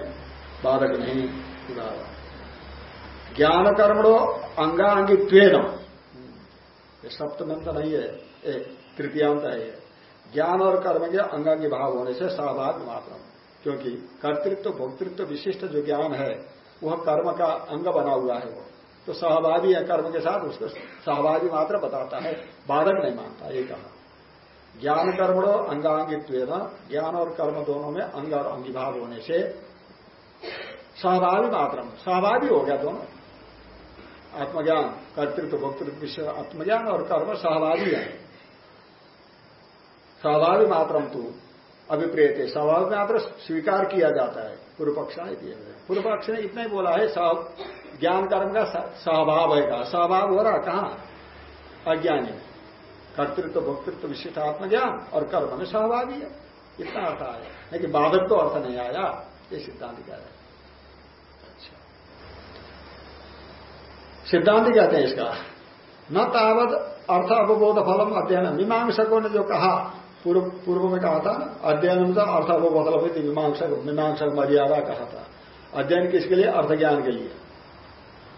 बाधक नहीं ज्ञान कर्मणो अंगांगित्व सप्तमंत नहीं है, एक तृतीयांत है ज्ञान और कर्म के अंगांगी भाव होने से सहभाग मात्र। क्योंकि कर्तृत्व, भोक्तृत्व विशिष्ट जो ज्ञान है, वह कर्म का अंग बना हुआ है वो। तो सहभागी है कर्म के साथ, उसको सहभागी मात्र बताता है, बाधक नहीं मानता, ये कहा। ज्ञान कर्मणो अंगांगित्व ज्ञान और कर्म दोनों में अंग और अंगी भाव होने से सहभागी मात्र, सहभागी हो गया दोनों। आत्मज्ञान, कर्तृत्व, भोक्तृत्व आत्मज्ञान और कर्म सहभागी है। स्वाभाविक मात्र तो अभिप्रेत। है स्वाभाविक मात्र स्वीकार किया जाता है। पूर्व पक्ष ने दिए हुए पूर्व पक्ष ने इतना ही बोला है ज्ञान कर्म का स्वभाव है का स्वभाव हो रहा कहा? अज्ञानी। कर्तृत्व, भोक्तृत्व विशिष्ट आत्मज्ञान और कर्म में सहभागी है। इतना अर्थ आया। लेकिन बाधक तो अर्थ नहीं आया। ये सिद्धांत कह रहे सिद्धांत कहते हैं इसका। न तावत अर्थ अवबोध फलम अध्ययन मीमांसकों ने जो कहा पूर्व पूर्व में कहा था, अध्ययन में अर्थ फल मीमांसक मीमांसक मर्यादा कहा था। अध्ययन किसके लिए? अर्थ ज्ञान के लिए।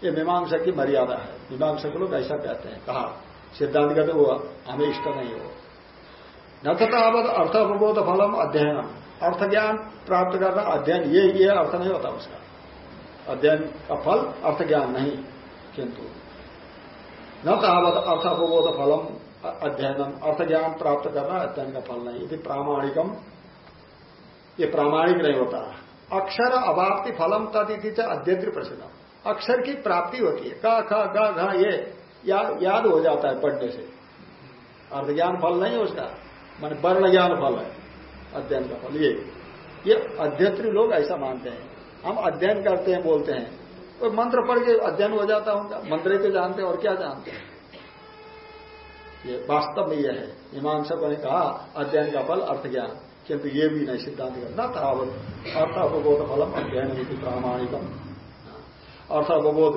ये मीमांसक की मर्यादा है। मीमांसक लोग ऐसा कहते हैं। कहा, सिद्धांत कहते वो हमें इष्ट नहीं हो। न तावत अर्थ अवबोध फलम अध्ययन अर्थ ज्ञान प्राप्त करना, अध्ययन ये ये अर्थ नहीं होता उसका। अध्ययन का फल अर्थ ज्ञान नहीं, किंतु। न तावत अर्थ अवबोध फलम अध्ययन अर्थ ज्ञान प्राप्त करना अध्ययन का फल नहीं। यदि प्रामाणिकम ये प्रामाणिक नहीं होता। अक्षर अभाप्ति फलम तदिति अध्यत्र प्रसिद्ध अक्षर की प्राप्ति होती है। का ख ग घ ये या, याद हो जाता है पढ़ने से। अर्थ ज्ञान फल नहीं है उसका। मान वर्ण ज्ञान फल है अध्ययन का फल। ये ये अध्ययत्री लोग ऐसा मानते हैं। हम अध्ययन करते हैं बोलते हैं। तो मंत्र पढ़ के अध्ययन हो जाता होगा मंत्र ही तो जानते हैं और क्या जानते हैं? ये वास्तव में यह है। मीमांसकों ने कहा, अध्ययन का फल अर्थ ज्ञान किंतु ये भी नहीं सिद्धांत करना तावत। अर्थ अवबोध फलम अध्ययन प्रामाणिकम। अर्थ अवबोध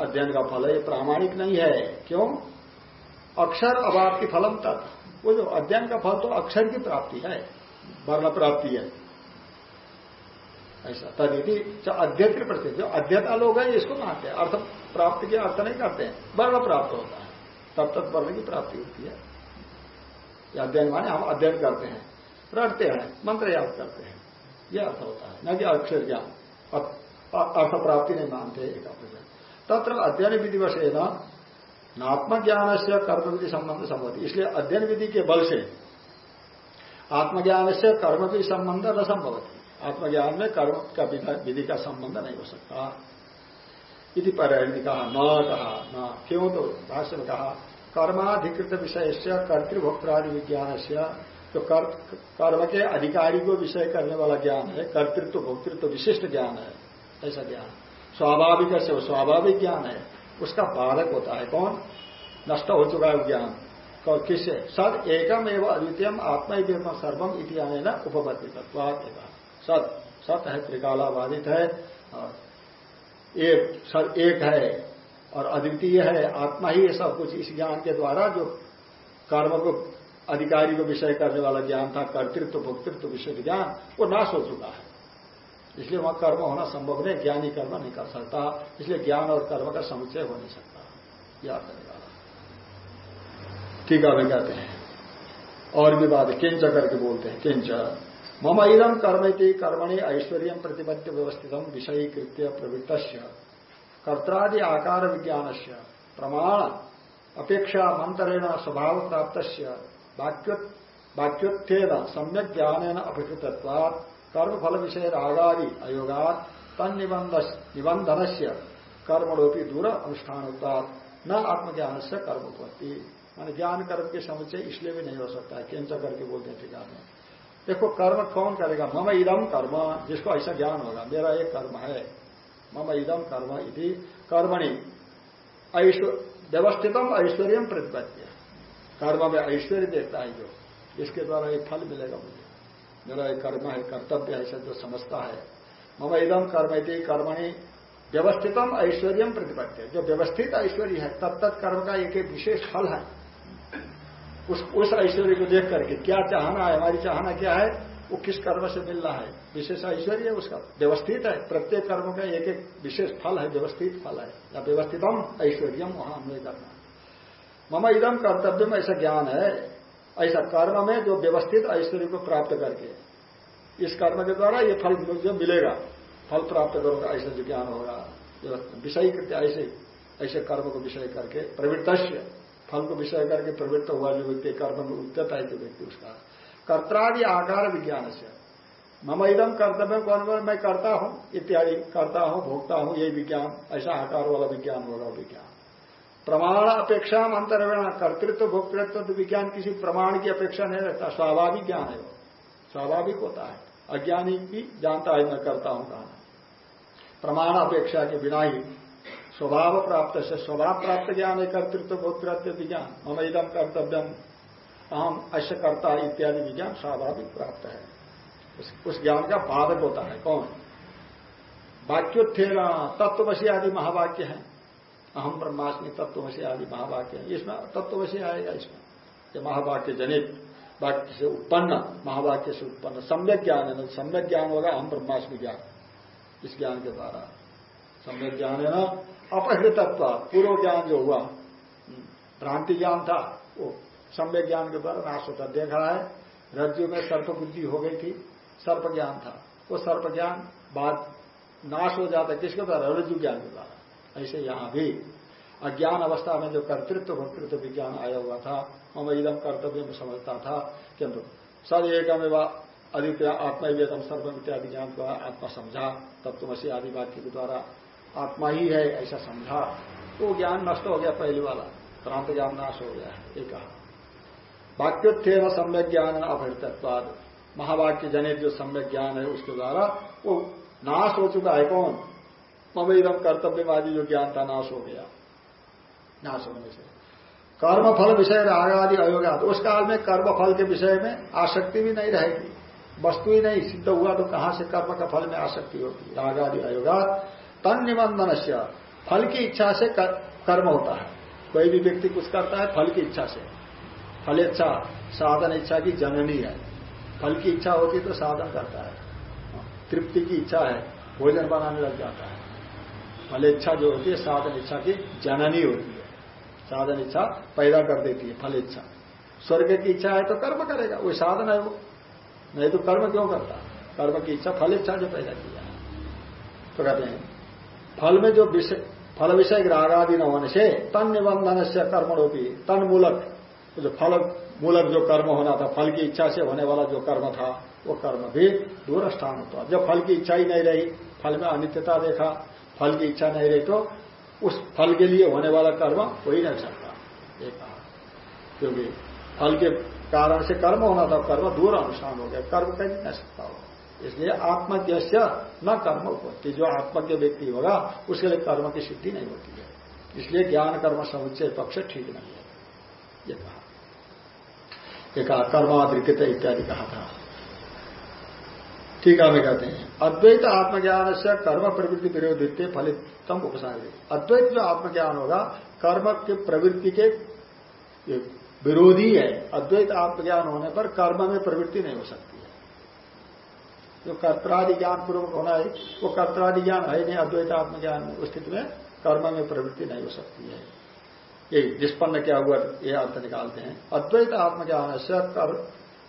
अध्ययन का फल है, ये प्रामाणिक नहीं है। क्यों? अक्षर अभाव की फलम तक वो जो अध्ययन का फल तो अक्षर की प्राप्ति है, वर्ण प्राप्ति है। ऐसा। तदिति जो अध्यक्ष प्रति जो अध्यता लोग हैं, इसको मानते हैं। अर्थ प्राप्ति के अर्थ नहीं करते हैं, वर्ण प्राप्त होता है। तब तक वर्ण की प्राप्ति होती है। अध्ययन माने हम अध्ययन करते हैं, रटते हैं, मंत्र याद करते हैं। यह अर्थ होता है, न कि अक्षर ज्ञान अर्थ प्राप्ति नहीं मानते एक तत्र अध्ययन विधिवश है ना आत्मज्ञान से कर्म विधि संबंध। संभव इसलिए अध्ययन विधि के बल से आत्मज्ञान से कर्म विधि संबंध न संभव आत्मज्ञान में कर्म का विधि का संबंध नहीं हो सकता। इति पर कहा न कहा, न क्यों तो भाष्य में कहा, कर्माधिकृत विषय से कर्तृभोक्तादि विज्ञान से तो कर्म के अधिकारी को विषय करने वाला ज्ञान है, कर्तृत्व, भोक्तृत्व विशिष्ट ज्ञान है, ऐसा ज्ञान। स्वाभाविक से स्वाभाविक ज्ञान है, उसका बाधक होता है कौन? नष्ट हो चुका है ज्ञान। किससे? सद एकम एवं अद्वितीयम आत्मा सर्वम इति आने न उपपत्ति सत सत है त्रिकाला बाधित है, और एक सद एक है और अद्वितीय है, आत्मा ही सब कुछ। इस ज्ञान के द्वारा जो कर्म को, अधिकारी को विषय करने वाला ज्ञान था, कर्तृत्व, भोक्तृत्व विषय ज्ञान, वो नाश हो चुका है। इसलिए वहाँ कर्म होना संभव नहीं, ज्ञानी कर्म नहीं कर सकता। इसलिए ज्ञान और कर्म का समुचय हो नहीं सकता। याद करेगा ठीक है कहते हैं। और भी बात किंच करके बोलते हैं, किंच। मम इदम कर्म कर्मणि ऐश्वर्य प्रतिपत्ति व्यवस्थित विषयीकृत्य प्रवृत्त कर्तादि आकार विज्ञान से प्रमाण अपेक्षा मंत्रेण स्वभाव प्राप्त वाक्योत्थेन सम्यक ज्ञान अभिकृतत्वात् कर्म फल विषय रागादि अयोगात तन निबंधन से कर्मणोपी दूर अनुष्ठान न आत्मज्ञान से कर्म उत्पत्ति मान ज्ञान कर्म के समुचय इसलिए भी नहीं हो सकता है। केंच करके बोलते हैं ठिकान में देखो, कर्म कौन करेगा? मम इदम कर्म, जिसको ऐसा ज्ञान होगा, मेरा एक कर्म है। मम इदम कर्म इति कर्मणि। व्यवस्थितम ऐश्वर्य प्रतिपत्ति कर्म में ऐश्वर्य देखता है जो इसके द्वारा एक फल मिलेगा मुझे। मेरा एक कर्म है, कर्तव्य ऐसा जो समझता है। मम इदम कर्म यदि कर्मणि। व्यवस्थितम ऐश्वर्य प्रतिपत्ति जो व्यवस्थित ऐश्वर्य है तब तक कर्म का एक एक विशेष फल है। उस उस ऐश्वर्य को देख करके क्या चाहना है, हमारी चाहना क्या है, वो किस कर्म से मिल रहा है। विशेष ऐश्वर्य उसका व्यवस्थित है, प्रत्येक कर्म का एक एक विशेष फल है, व्यवस्थित फल है। या व्यवस्थितम ऐश्वर्यम, वहाँ हमें करना। मम इदम कर्तव्य में ऐसा ज्ञान है। ऐसा कर्म में जो व्यवस्थित ऐश्वर्य को प्राप्त करके, इस कर्म के द्वारा ये फल जो मिलेगा, फल प्राप्त करोगा, ऐसा जो ज्ञान होगा विषय ऐसे ऐसे कर्म को विषय करके प्रवृत्त फल को विषय करके प्रवृत्त हुआ जो व्यक्ति कर्म में उद्यत है जो व्यक्ति उसका कर्तादि आकार विज्ञान से। मम इदम कर्तव्य कौन मैं करता हूँ, इत्यादि करता हूँ, भोगता हूँ, यही विज्ञान, ऐसा आकार वाला विज्ञान होगा विज्ञान। प्रमाण अपेक्षा अंतर्वेण कर्तृत्व, भोक्तृत्व तो विज्ञान किसी प्रमाण की अपेक्षा नहीं रहता, स्वाभाविक ज्ञान है वो। स्वाभाविक होता है। अज्ञानी भी जानता है मैं करता हूँ कहा प्रमाण अपेक्षा के बिना ही स्वभाव प्राप्त से स्वभाव प्राप्त ज्ञान है कर्तृत्व भोक्तृत्व विज्ञान। हम इदम कर्तव्यम। अहम अश्य करता इत्यादि विज्ञान स्वाभाविक प्राप्त है। उस, उस ज्ञान का बाधक होता है। कौन? वाक्योत्थेन तत्वशी आदि महावाक्य है। अहम ब्रह्मास्मि तत्वशी आदि महावाक्य है। इसमें तत्वशी आएगा इसमें। ये महावाक्य जनित वाक्य से उत्पन्न महावाक्य से उत्पन्न। सम्यक ज्ञान है सम्यक ज्ञान होगा अहम ब्रह्मास्मि ज्ञान। इस ज्ञान के द्वारा। सम्यक ज्ञान है ना? अपहृतत्व पूर्व ज्ञान जो हुआ भ्रांति ज्ञान था, वो सम्यक ज्ञान के द्वारा नाश होता। देख रहा है, रज्जु में सर्प बुद्धि हो गई थी, सर्प ज्ञान था। वो सर्प ज्ञान बाद नाश हो जाता किसके द्वारा? रज्जु ज्ञान के द्वारा। ऐसे यहाँ भी अज्ञान अवस्था में जो कर्तृत्व भक्तृत्व विज्ञान आया हुआ था, मम इदम कर्तव्य में समझता था, किंतु सद एकम आदित्य आत्मा वेदम सर्व इत्यादि ज्ञान द्वारा आत्मा समझा तब तुम आदि वाक्य के द्वारा आत्मा ही है, ऐसा समझा। तो ज्ञान नष्ट हो गया पहले वाला। प्रांत ज्ञान नाश हो गया, ये कहा। वाक्योत्थे न सम्यक ज्ञान अपहृतत्वाद महावाक्य जनित जो सम्यक ज्ञान है, उसके द्वारा वो नाश हो चुका है कौन? मवेदम कर्तव्यवादी जो ज्ञान था, नाश हो गया। नाश होने से। कर्म फल विषय राग आदि अयोगात उस काल में कर्म फल के विषय में आसक्ति भी नहीं रहेगी। वस्तु ही नहीं, सिद्ध हुआ तो कहाँ से कर्म का फल में आसक्ति होती राग आदि अयोगात तन निबंधन फल की इच्छा से कर्म होता है। कोई भी व्यक्ति कुछ करता है फल की इच्छा से। फल इच्छा, साधन इच्छा की जननी है। फल की इच्छा होती तो साधन करता है। तृप्ति की इच्छा है, भोजन बनाने लग जाता है। फल इच्छा जो होती है, साधन इच्छा की जननी होती है। साधन इच्छा पैदा कर देती है, फल इच्छा। स्वर्ग की इच्छा है तो कर्म करेगा, वो साधन है वो। नहीं तो कर्म क्यों करता? कर्म की इच्छा, फल इच्छा जो पैदा किया। है तो कहते हैं फल में जो फल विषय राग आदि न होने से तन निबंधन से कर्मणोपी तन मूलक जो फल, मूलक जो कर्म होना था, फल की इच्छा से होने वाला जो कर्म था, वो कर्म भी दूर स्थान होता। जब फल की इच्छा ही नहीं रही, फल में अनित्यता देखा, फल की इच्छा नहीं रही तो उस फल के लिए होने वाला कर्म हो ही नहीं सकता। कहा। क्योंकि फल के कारण से कर्म होना था, कर्म दूर अनुष्ठान हो गया, कर्म कहीं नहीं सकता हो इसलिए आत्मज्ञ न कर्म होती जो आत्मज्ञ व्यक्ति होगा, उसके लिए कर्म की सिद्धि नहीं होती है। इसलिए ज्ञान, कर्म, समुच्चय पक्ष ठीक नहीं है। ये कहा। एक कर्माधिकृत इत्यादि कहा था। ठीक है कहते हैं। अद्वैत आत्मज्ञान से कर्म प्रवृत्ति विरोधित्व फलितम उपसारी। अद्वैत जो आत्मज्ञान होगा, कर्म के प्रवृत्ति के विरोधी है। अद्वैत आत्मज्ञान होने पर कर्म में प्रवृत्ति नहीं हो सकती। जो कर्तरादि ज्ञान पूर्वक होना है, वो कर्तरादि ज्ञान है नहीं, अद्वैत आत्मज्ञान में उस स्थिति में कर्म में प्रवृत्ति नहीं हो सकती है। ये निष्पन्न क्या हुआ, ये अर्थ निकालते हैं। अद्वैत आत्मज्ञान से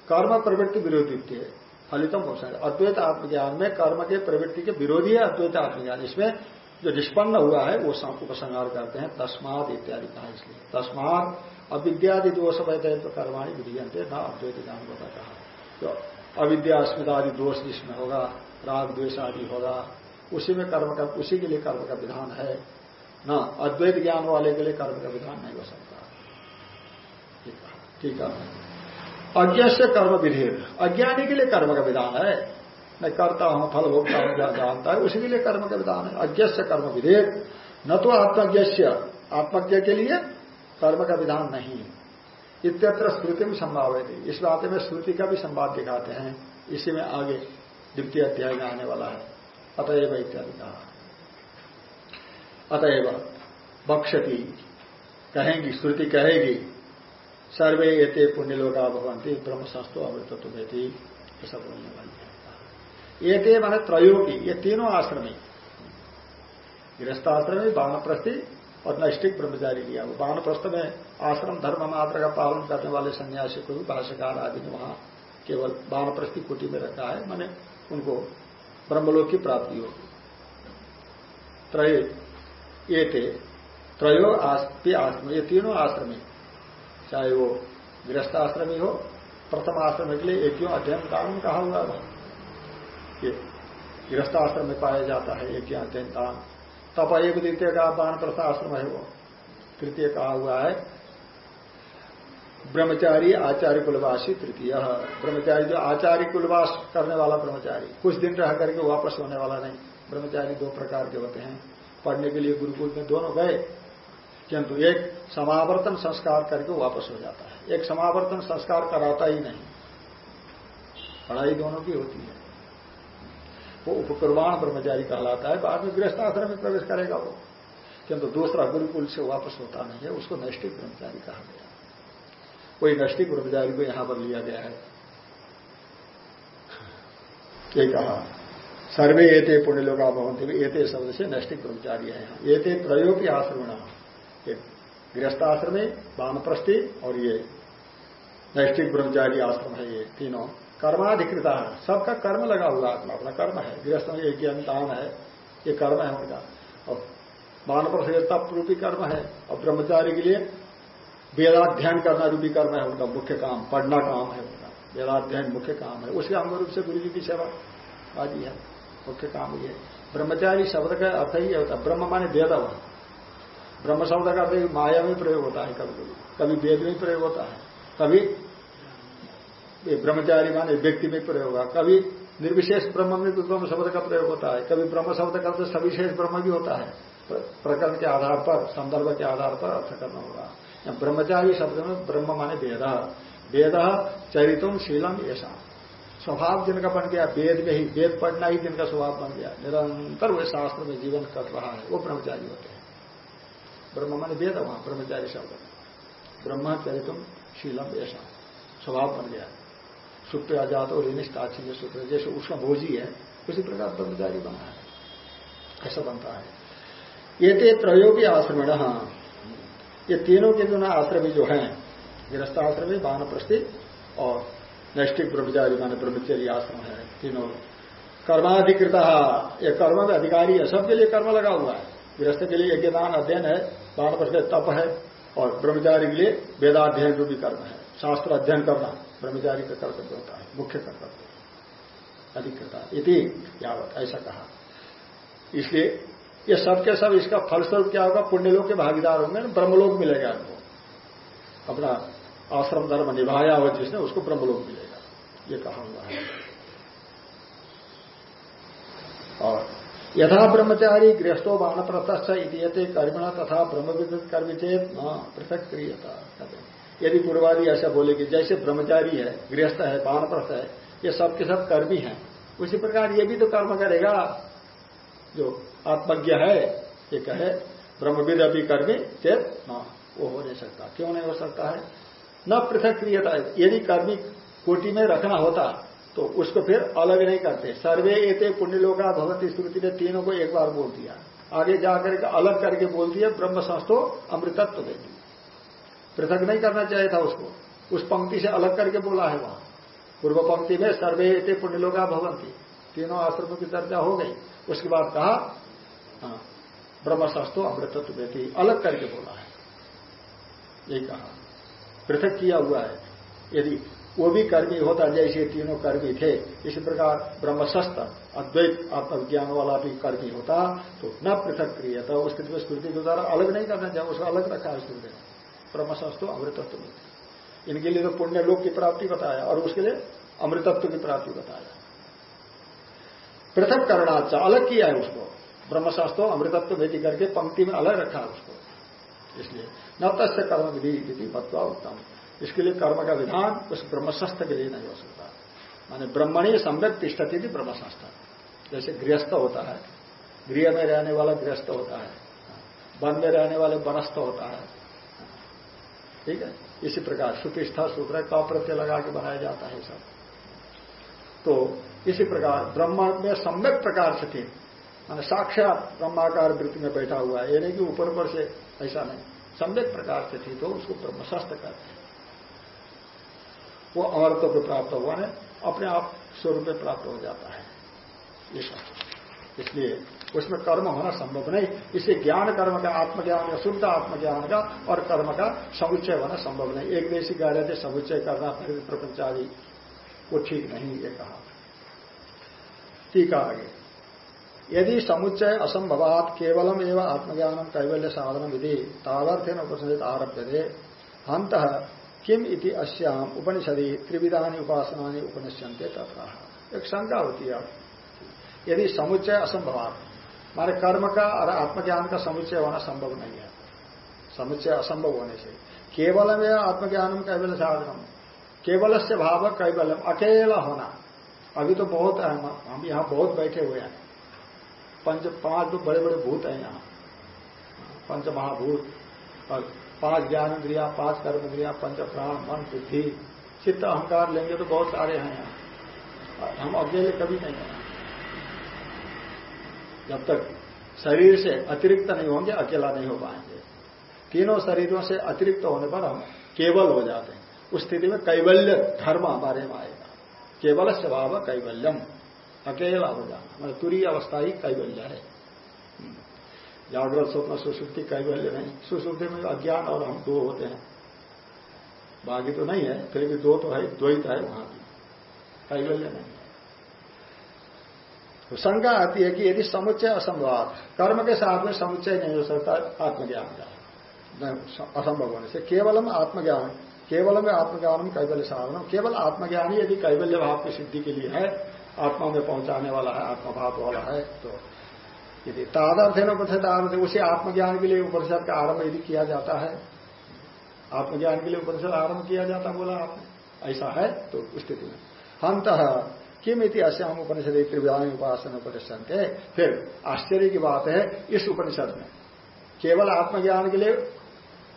कर्म प्रवृत्ति विरोधी है, फलितम हो सकता अद्वैत आत्मज्ञान में कर्म के प्रवृत्ति के विरोधी है अद्वैत आत्मज्ञान। इसमें जो निष्पन्न हुआ है, वो उपसंहार करते हैं, तस्मात इत्यादि कहा इसलिए। तस्मात अविद्यादि दोष वैसे तो कर्माणी विधीयंते न अद्वैत ज्ञान होता कहा। तो अविद्या अस्मिता आदि दोष जिसमें होगा, राग द्वेष आदि होगा, उसी में कर्म का, उसी के लिए कर्म का विधान है। न, अद्वैत ज्ञान वाले के लिए कर्म का विधान नहीं हो सकता। ठीक है। अज्ञा से कर्म विधि अज्ञानी के लिए कर्म का विधान है। मैं करता हूँ, फल भोगता हूँ क्या जानता है, उसी के लिए कर्म का विधान है। अज्ञ कर्म विधेयक न तो आत्मज्ञ आत्मज्ञ के लिए कर्म का विधान नहीं इत्यत्र श्रुति में संभावित इस बात में श्रुति का भी संवाद दिखाते हैं। इसी में आगे द्वितीय अध्याय में आने वाला है। अतएव इत्यादि कहा अतएव बक्षती कहेंगी, श्रुति कहेगी, सर्वे एते पुण्य लोका भवंती ब्रह्म संस्थो अमृतत्व में थी ऐसा बोलने वाली एते मैंने त्रयोगी ये तीनों आश्रमी। गृहस्थाश्रमी बाणप्रस्थी और नैष्टिक ब्रह्मचारी लिया वो बाणप्रस्थ में आश्रम, धर्म मात्र का पालन करने वाले सन्यासी को भी भाष्यकार आदि ने वहाँ केवल बाणप्रस्थी कुटी में रखा है। मैंने उनको ब्रह्मलोक की प्राप्ति होगी। त्रय, ये थे त्रयो आश्रम, ये तीनों आश्रमी चाहे वो गृहस्थ आश्रमी हो प्रथम आश्रम के लिए एक अध्ययन काम कहा हुआ है। गृहस्थ आश्रम में पाया जाता है एक अध्ययन काम तप एक द्वितीय का बान प्रस्थ आश्रम है वो तृतीय कहा हुआ है, ब्रह्मचारी आचार्य कुलवासी तृतीय। ब्रह्मचारी जो आचार्य कुलवास करने वाला ब्रह्मचारी, कुछ दिन रह करके वापस होने वाला नहीं। ब्रह्मचारी दो प्रकार के होते हैं। पढ़ने के लिए गुरुकुल में दोनों गए, किंतु एक समावर्तन संस्कार करके वापस हो जाता है। एक समावर्तन संस्कार कराता ही नहीं। पढ़ाई दोनों की होती है। वो उपकुर्बान ब्रह्मचारी कहलाता है, बाद में गृहस्थ आश्रम में प्रवेश करेगा वो। किंतु दूसरा गुरुकुल से वापस होता नहीं है, उसको नैष्टिक ब्रह्मचारी कहा गया कोई नैष्टिक ब्रह्मचारी को यहाँ पर लिया गया है। ये कहा। सर्वे एते पुण्य लोग एते शब्द से नैष्टिक ब्रह्मचारी है यहाँ। एते त्रयोपी आश्रमण गृहस्थ आश्रम में वानप्रस्थी और ये नैष्टिक ब्रह्मचारी आश्रम है ये तीनों। कर्माधिकृता है सबका कर्म लगा हुआ अपना अपना कर्म है। गृहस्थ में एक दान है, ये कर्म है उनका। और मानव तप रूपी कर्म है और ब्रह्मचारी के लिए वेदाध्ययन करना रूपी कर्म है उनका, मुख्य काम, पढ़ना काम है उनका। वेदाध्ययन मुख्य काम है। उसके अंग रूप से गुरु जी की सेवा आदि है। मुख्य काम ये ब्रह्मचारी शब्द का अर्थ ही होता ब्रह्म माने वेद ब्रह्म शब्द का माया में प्रयोग होता है कभी कभी वेद में प्रयोग होता है। कभी ब्रह्मचारी माने व्यक्ति में प्रयोग होगा। कभी निर्विशेष ब्रह्म में भी ब्रह्म शब्द का प्रयोग होता है। कभी ब्रह्म शब्द का अर्थ सविशेष ब्रह्म भी होता है। प्रकरण के आधार पर, संदर्भ के आधार पर अर्थ करना होगा। ब्रह्मचारी शब्द में ब्रह्म माने वेद। वेद चरितम शीलम ऐसा स्वभाव जिनका बन गया वेद में ही, वेद पढ़ना ही जिनका स्वभाव बन गया। निरंतर वे शास्त्र में जीवन कर रहा है, वो ब्रह्मचारी होते हैं। ब्रह्म माने वेद, वहाँ ब्रह्मचारी शब्द। ब्रह्म चरितम शीलम ऐसा स्वभाव बन गया। सुप्त आजात और इनिष्टाक्षी सूत्र जैसे उष्ण भोजी है, उसी प्रकार ब्रह्मचारी बना है। ऐसा बनता है। ये ते त्रयोगी आश्रमिण ये तीनों के जो आश्रमी जो हैं, गृहस्थ आश्रमी प्रस्थि और नैष्टिक ब्रह्मचारी, माने ब्रह्मचर्य आश्रम है, तीनों। कर्माधिकृत, ये कर्म में अधिकारी है, सबके लिए कर्म लगा हुआ है। गृहस्थ के लिए यज्ञदान अध्ययन है प्रस्थि तप है, और ब्रह्मचारी के लिए वेदाध्ययन भी कर्म है शास्त्र अध्ययन करना। ब्रह्मचारी का कर्तव्य होता है, मुख्य कर्तव्य अधिकृता, इति यावत, ऐसा कहा। इसलिए ये सब के सब इसका फलस्वरूप क्या होगा? पुण्यलोक के भागीदार होंगे ना ब्रह्मलोक मिलेगा उनको अपना आश्रम धर्म निभाया हो जिसने, उसको ब्रह्मलोक मिलेगा। ये कहा हुआ है। और यथा ब्रह्मचारी गृहस्थो बाण प्रतस्थ कर्मिण तथा ब्रह्म विद्युत कर्मी चेत न पृथक क्रियता। यदि पूर्वादि ऐसा बोले कि जैसे ब्रह्मचारी है, गृहस्थ है बानप्रस्थ है, ये सब के सब कर्मी हैं। उसी प्रकार ये भी तो कर्म करेगा। जो आत्मज्ञ है, ये कहे, ब्रह्मविद अभी कर्मी चेत न, वो हो नहीं सकता। क्यों नहीं हो सकता है? न पृथक क्रियता यदि कर्मी कोटि में रखना होता तो उसको फिर अलग नहीं करते। सर्वे एते पुण्यलोका भगवती स्मृति ने तीनों को एक बार बोल दिया। आगे जाकर अलग करके बोल दिया ब्रह्म संस्थो अमृतत्व दे दी पृथक नहीं करना चाहिए था उसको। उस पंक्ति से अलग करके बोला है वहाँ। पूर्व पंक्ति में सर्वे एते पुण्यलोका भवंती तीनों आश्रमों की चर्चा हो गई। उसके बाद कहा हाँ, ब्रह्मशास्त्रो अमृतत्व बेटी अलग करके बोला है। यही कहा पृथक किया हुआ है। यदि वो भी कर्मी होता जैसे तीनों कर्मी थे इसी प्रकार ब्रह्मशस्त्र अद्वैत आत्मविज्ञान वाला भी कर्मी होता तो न पृथक क्रिय था। उसके स्मृति के द्वारा अलग नहीं करना चाहिए उसको अलग रखा है स्मृति। ब्रह्मशस्त्र अमृतत्व इनके लिए तो पुण्य लोक की प्राप्ति बताया और उसके लिए अमृतत्व की प्राप्ति बताया। पृथक करणाचा अलग किया है उसको। ब्रह्मशास्त्र अमृतत्व भेदी करके पंक्ति में अलग रखा है उसको। इसलिए न तस्य कर्म विधि मत्वा उत्तम इसके लिए कर्म का विधान उस ब्रह्मशास्त्र के लिए नहीं हो सकता। माने ब्रह्मणी सम्यक तिष्ठती थी ब्रह्मशास्त्र जैसे गृहस्थ होता है, गृह में रहने वाला गृहस्थ होता है, वन में रहने वाले वनस्थ होता है ठीक है? इसी प्रकार सुतिष्ठा सूत्र का प्रत्यय लगा के बनाया जाता है सब। तो इसी प्रकार ब्रह्म में सम्यक प्रकार से थे मान साक्षात ब्रह्माकार वृत्ति में बैठा हुआ है। यानी कि ऊपर ऊपर से ऐसा नहीं। सम्यक प्रकार से थी तो उसको ब्रह्मशास्त्र कहते हैं। वो अमरत्व को प्राप्त हुआ है अपने आप स्वरूप में प्राप्त हो जाता है। ये इसलिए उसमें कर्म होना संभव नहीं। इसे ज्ञान कर्म का, आत्मज्ञान का शुद्ध आत्मज्ञान का और कर्म का समुच्चय होना संभव नहीं। एक देशी रहे थे समुच्चय करना प्रपंच वो ठीक नहीं ये कहा। टीका आगे। यदि समुच्चय असंभवात केवलम एवं आत्मज्ञान कैवल्य साधन विधि तावर्थन उपनिषद आरभ्य थे हंत किम इति अश्याम उपनिषदि त्रिविधानी उपासना उपनिष्यंते तथा एक शंका होती है। यदि समुच्चय असंभवात मारे कर्म का और आत्मज्ञान का समुच्चय होना संभव नहीं है। समुच्चय असंभव होने से। केवल में आत्मज्ञानम कैवल साधनम। केवल से भाव कैवल्यम, अकेला होना। अभी तो बहुत है, हम यहाँ बहुत बैठे हुए हैं। पंच, पाँच तो बड़े बड़े भूत हैं यहाँ। पंच महाभूत, और पाँच ज्ञान इंद्रिया, पाँच कर्म इंद्रिया, पंच प्राण, मन, बुद्धि, चित्त, अहंकार लेंगे तो बहुत सारे हैं यहाँ। हम अकेले कभी नहीं हैं। जब तक शरीर से अतिरिक्त नहीं होंगे, अकेला नहीं हो पाएँगे। तीनों शरीरों से अतिरिक्त होने पर हम केवल हो जाते हैं। उस स्थिति में कैवल्य धर्म हमारे में आएगा। केवल स्वभाव कैवल्यम, अकेला हो जाना। मतलब तुरी अवस्था ही कैवल्य है। जागृत स्वप्न सुश्रुति कैवल्य नहीं। सुश्रुति में अज्ञान और हम दो होते हैं। बाकी तो नहीं है, फिर भी दो तो है, द्वैत है वहाँ भी। कैवल्य नहीं। तो शंका आती है कि यदि समुच्चय असंभव, कर्म के साथ में समुच्चय नहीं हो सकता, आत्मज्ञान का। असंभव होने से केवलम आत्मज्ञान केवल में आत्मज्ञान में कैबल्य साधन केवल आत्मज्ञान ही यदि कैबल्य भाव की सिद्धि के लिए है, आत्मा में पहुँचाने वाला है, आत्मभाव वाला है तो यदि तादर्थ ना उपनिषद उसे आत्मज्ञान के लिए उपनिषद का आरंभ यदि किया जाता है, आत्मज्ञान के लिए उपनिषद आरंभ किया जाता बोला आपने, ऐसा है तो स्थिति में। हंत किम इति अश्याम उपनिषद त्रिविधान उपासन उपनिषद के फिर आश्चर्य की बात है, इस उपनिषद में। केवल आत्मज्ञान के लिए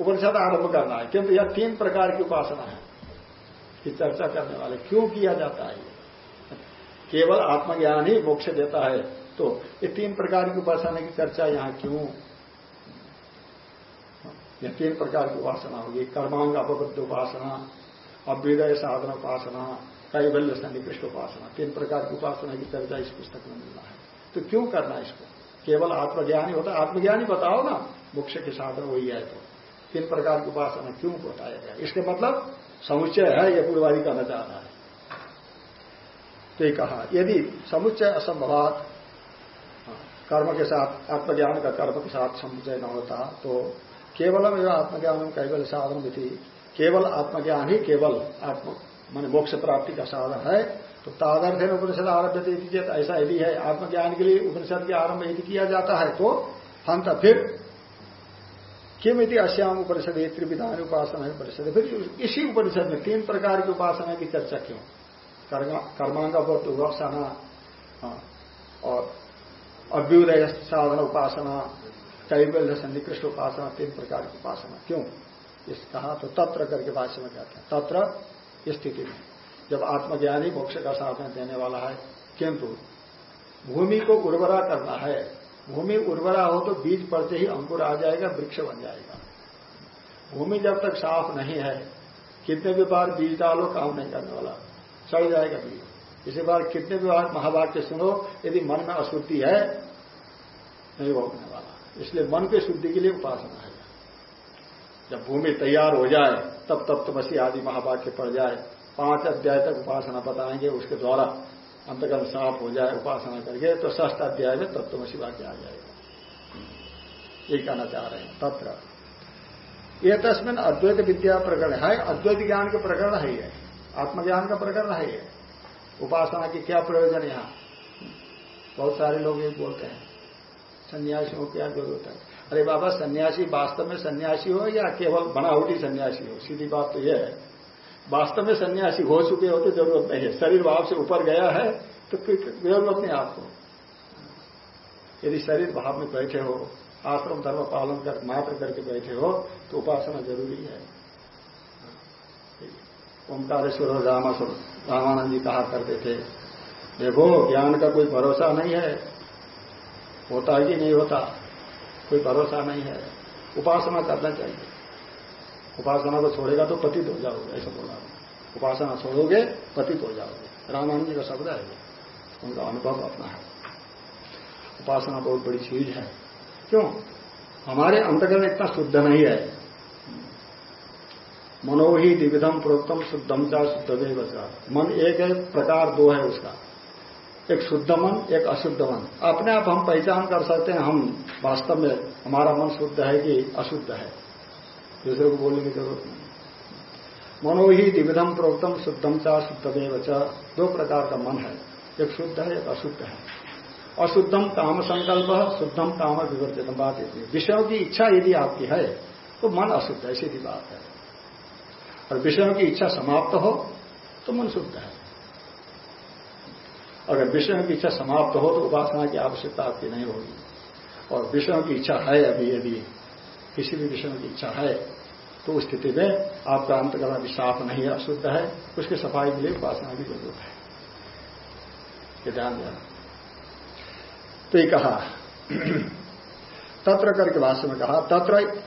उपनिषद आरंभ करना है किंतु यह तीन प्रकार की उपासना है कि चर्चा करने वाले। क्यों किया जाता है केवल आत्मज्ञान ही मोक्ष देता है। तो ये तीन प्रकार की उपासना की चर्चा यहाँ क्यों? यह तीन प्रकार की उपासना होगी। कर्मांग अपबद्ध उपासना अभ्युदय साधन उपासना कैबल्य सन्निकृष्ट उपासना तीन प्रकार की उपासना की चर्चा इस पुस्तक में मिलना है। तो क्यों करना इसको? केवल आत्मज्ञान ही होता आत्मज्ञान बताओ ना मोक्ष के साधन वही है तो। तीन प्रकार की उपासना क्यों बताया गया? इसके मतलब समुच्चय है यह पूर्वादि कहना चाह रहा है। तो ये कहा यदि समुच्चय असंभवात हाँ, कर्म के साथ आत्मज्ञान का कर्म के साथ समुच्चय न होता तो केवलम एवं आत्मज्ञान कैवल साधन थी केवल आत्मज्ञान ही केवल आत्म मान मोक्ष प्राप्ति का साधन है तो तादर्थ है उपनिषद आरभ्य चेत ऐसा यदि है आत्मज्ञान के लिए उपनिषद के आरंभ यदि किया जाता है तो हम फिर किम यदि अश्याम उपनिषद त्रिविधान उपासना है उपनिषद। फिर इसी उपनिषद में तीन प्रकार की उपासना की चर्चा क्यों कर्मांगवत उपासना हाँ, और अभ्युदय साधन उपासना कैबल्य सन्निकृष्ट उपासना तीन प्रकार की उपासना। क्यों? इस कहा तो तत्र करके भाष्य में कहते हैं तत्र स्थिति में। जब आत्मज्ञान ही मोक्ष का साधन देने वाला है, किंतु भूमि को उर्वरा करना है, भूमि उर्वरा हो तो बीज पड़ते ही अंकुर आ जाएगा, वृक्ष बन जाएगा। भूमि जब तक साफ़ नहीं है, कितने भी बार बीज डालो, काम नहीं करने वाला, सड़ जाएगा बीज। इसी बार कितने भी बार महावाक्य सुनो, यदि मन में अशुद्धि है, नहीं होने वाला। इसलिए मन की शुद्धि के लिए उपासना है। जब भूमि तैयार हो जाए तब तप्तमसी आदि महावाक्य पड़ जाए। पाँच अध्याय तक उपासना बताएँगे, उसके द्वारा अंतगन साफ़ हो जाए, उपासना करके तो ष्ठ अध्याय में तत्वमसी वाक्य आ जाएगा। ये कहना चाह रहे हैं। तत्र। ये तस्मिन अद्वैत विद्या प्रकरण है, अद्वैत ज्ञान के प्रकरण है ये। आत्मज्ञान का प्रकरण है ये। उपासना की क्या प्रयोजन यहाँ? बहुत सारे लोग ये बोलते हैं। सन्यासियों क्या ज़रूरत है? अरे बाबा, सन्यासी वास्तव में सन्यासी हो या केवल बनावटी सन्यासी हो? सीधी बात तो यह है। वास्तव में सन्यासी हो चुके हो तो ज़रूरत नहीं है। शरीर भाव से ऊपर गया है तो ज़रूरत नहीं आपको यदि शरीर भाव में बैठे हो, आश्रम, धर्म पालन कर, मात्र करके बैठे हो तो उपासना ज़रूरी है। ओंकारेश्वर रामासुर रामानंद जी कहा करते थे, देखो, ज्ञान का कोई भरोसा नहीं है। होता कि नहीं होता। कोई भरोसा नहीं है। उपासना करना चाहिए। उपासना को छोड़ेगा तो पतित हो जाओगे, ऐसा बोला। उपासना छोड़ोगे, पतित हो जाओगे। रामानंद जी का शब्द है उनका अनुभव अपना है। उपासना बहुत बड़ी चीज़ है। क्यों? हमारे अंतर्गत इतना शुद्ध नहीं है। मनो ही द्विविधम प्रोक्तम शुद्धम चा शुद्ध मन एक है, प्रकार दो है उसका। एक शुद्ध मन, एक अशुद्ध मन। अपने आप हम पहचान कर सकते हैं, हम वास्तव में, हमारा मन शुद्ध है कि अशुद्ध है। दूसरे को बोलने की ज़रूरत नहीं। मनो ही द्विविधम प्रोक्तम शुद्धम चा शुद्ध बचा दो प्रकार का मन है। एक शुद्ध है, एक अशुद्ध है। अशुद्धम काम संकल्प शुद्धम काम विवर्तितम बात विषयों की इच्छा यदि आपकी है तो मन अशुद्ध है, सीधी बात है। और विषयों की इच्छा समाप्त हो तो मन शुद्ध है। अगर विषयों की इच्छा समाप्त हो तो उपासना की आवश्यकता आपकी नहीं होगी। और विषयों की इच्छा है अभी, यदि किसी भी विषय की इच्छा है तो उस स्थिति में आपका अंतकला भी साफ़ नहीं है, अशुद्ध है, उसकी सफ़ाई के लिए उपासना की ज़रूरत है। ये ध्यान देना। तो ये कहा, तत्र करके भाष्य में कहा, तत्र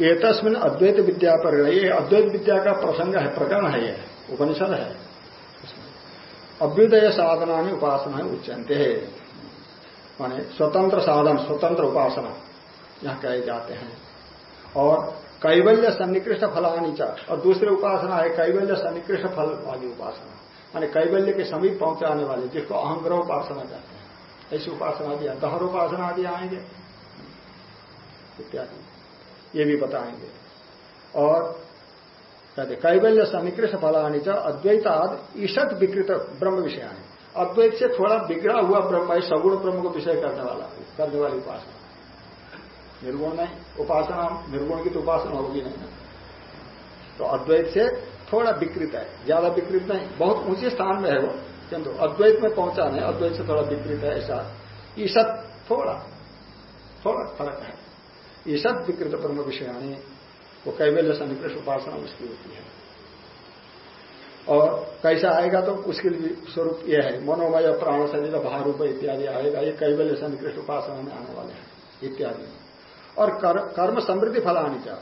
तस्मिन अद्वैत विद्या पर ये अद्वैत विद्या का प्रसंग है, प्रकरण है, ये, उपनिषद है। अभ्युदय साधना में उपासना उच्चनते है माने स्वतंत्र साधन, स्वतंत्र उपासना, यहाँ कहे जाते हैं। और कैवल्य सन्निकृष्ट फलानी चा, और दूसरी उपासना है कैवल्य सन्निकृष्ट फल वाली उपासना। माने कैवल्य के समीप पहुँचाने वाले, जिसको अहंग्रह उपासना कहते हैं। ऐसी उपासना भी दहर उपासना आदि आएँगे। इत्यादि। ये भी बताएँगे। और कहते कैवल्य सन्निकृष्ट फलानी च अद्वैताद ईशत विकृत ब्रह्म विषयानी अद्वैत से थोड़ा बिगड़ा हुआ ब्रह्म है सगुण ब्रह्म को विषय करने वाला, करने वाली उपासना। निर्गुण नहीं, उपासना, निर्गुण की तो उपासना होगी नहीं तो अद्वैत से थोड़ा विकृत है, ज़्यादा विकृत नहीं, बहुत ऊँचे स्थान में है वो, किंतु अद्वैत में पहुँचा नहीं, अद्वैत से थोड़ा विकृत है ऐसा। ईशत थोड़ा थोड़ा फ़र्क है। ईशत विकृत ब्रह्म विषयाणी वो कैवल्य सन्निकृष्ट उपासना उसकी होती है। और कैसा आएगा तो उसके लिए स्वरूप यह है मनोमय प्राण शरीर भारूप इत्यादि आएगा ये कैवल्य सन्निकृष्ट उपासना में आने वाले हैं इत्यादि। और कर, कर्म समृद्धि फलानी का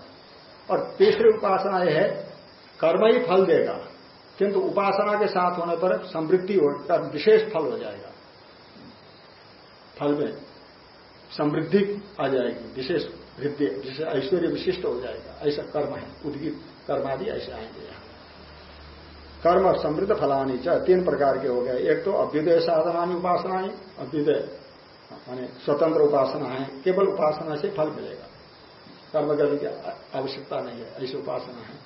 और तीसरी उपासना यह है कर्म ही फल देगा किंतु उपासना के साथ होने पर समृद्धि होकर विशेष फल हो जाएगा। फल में समृद्धि आ जाएगी विशेष वृद्धि जिसे ऐश्वर्य विशिष्ट हो जाएगा। ऐसा कर्म है उद्गित कर्मादि ऐसे आएँगे यहाँ कर्म समृद्ध फलानी च, तीन प्रकार के हो गए। एक तो अभ्युदय साधनानी उपासनाएँ अभ्युदय, माने स्वतंत्र उपासना है, केवल उपासना से फल मिलेगा। कर्म करने की आवश्यकता नहीं है, ऐसी उपासना है।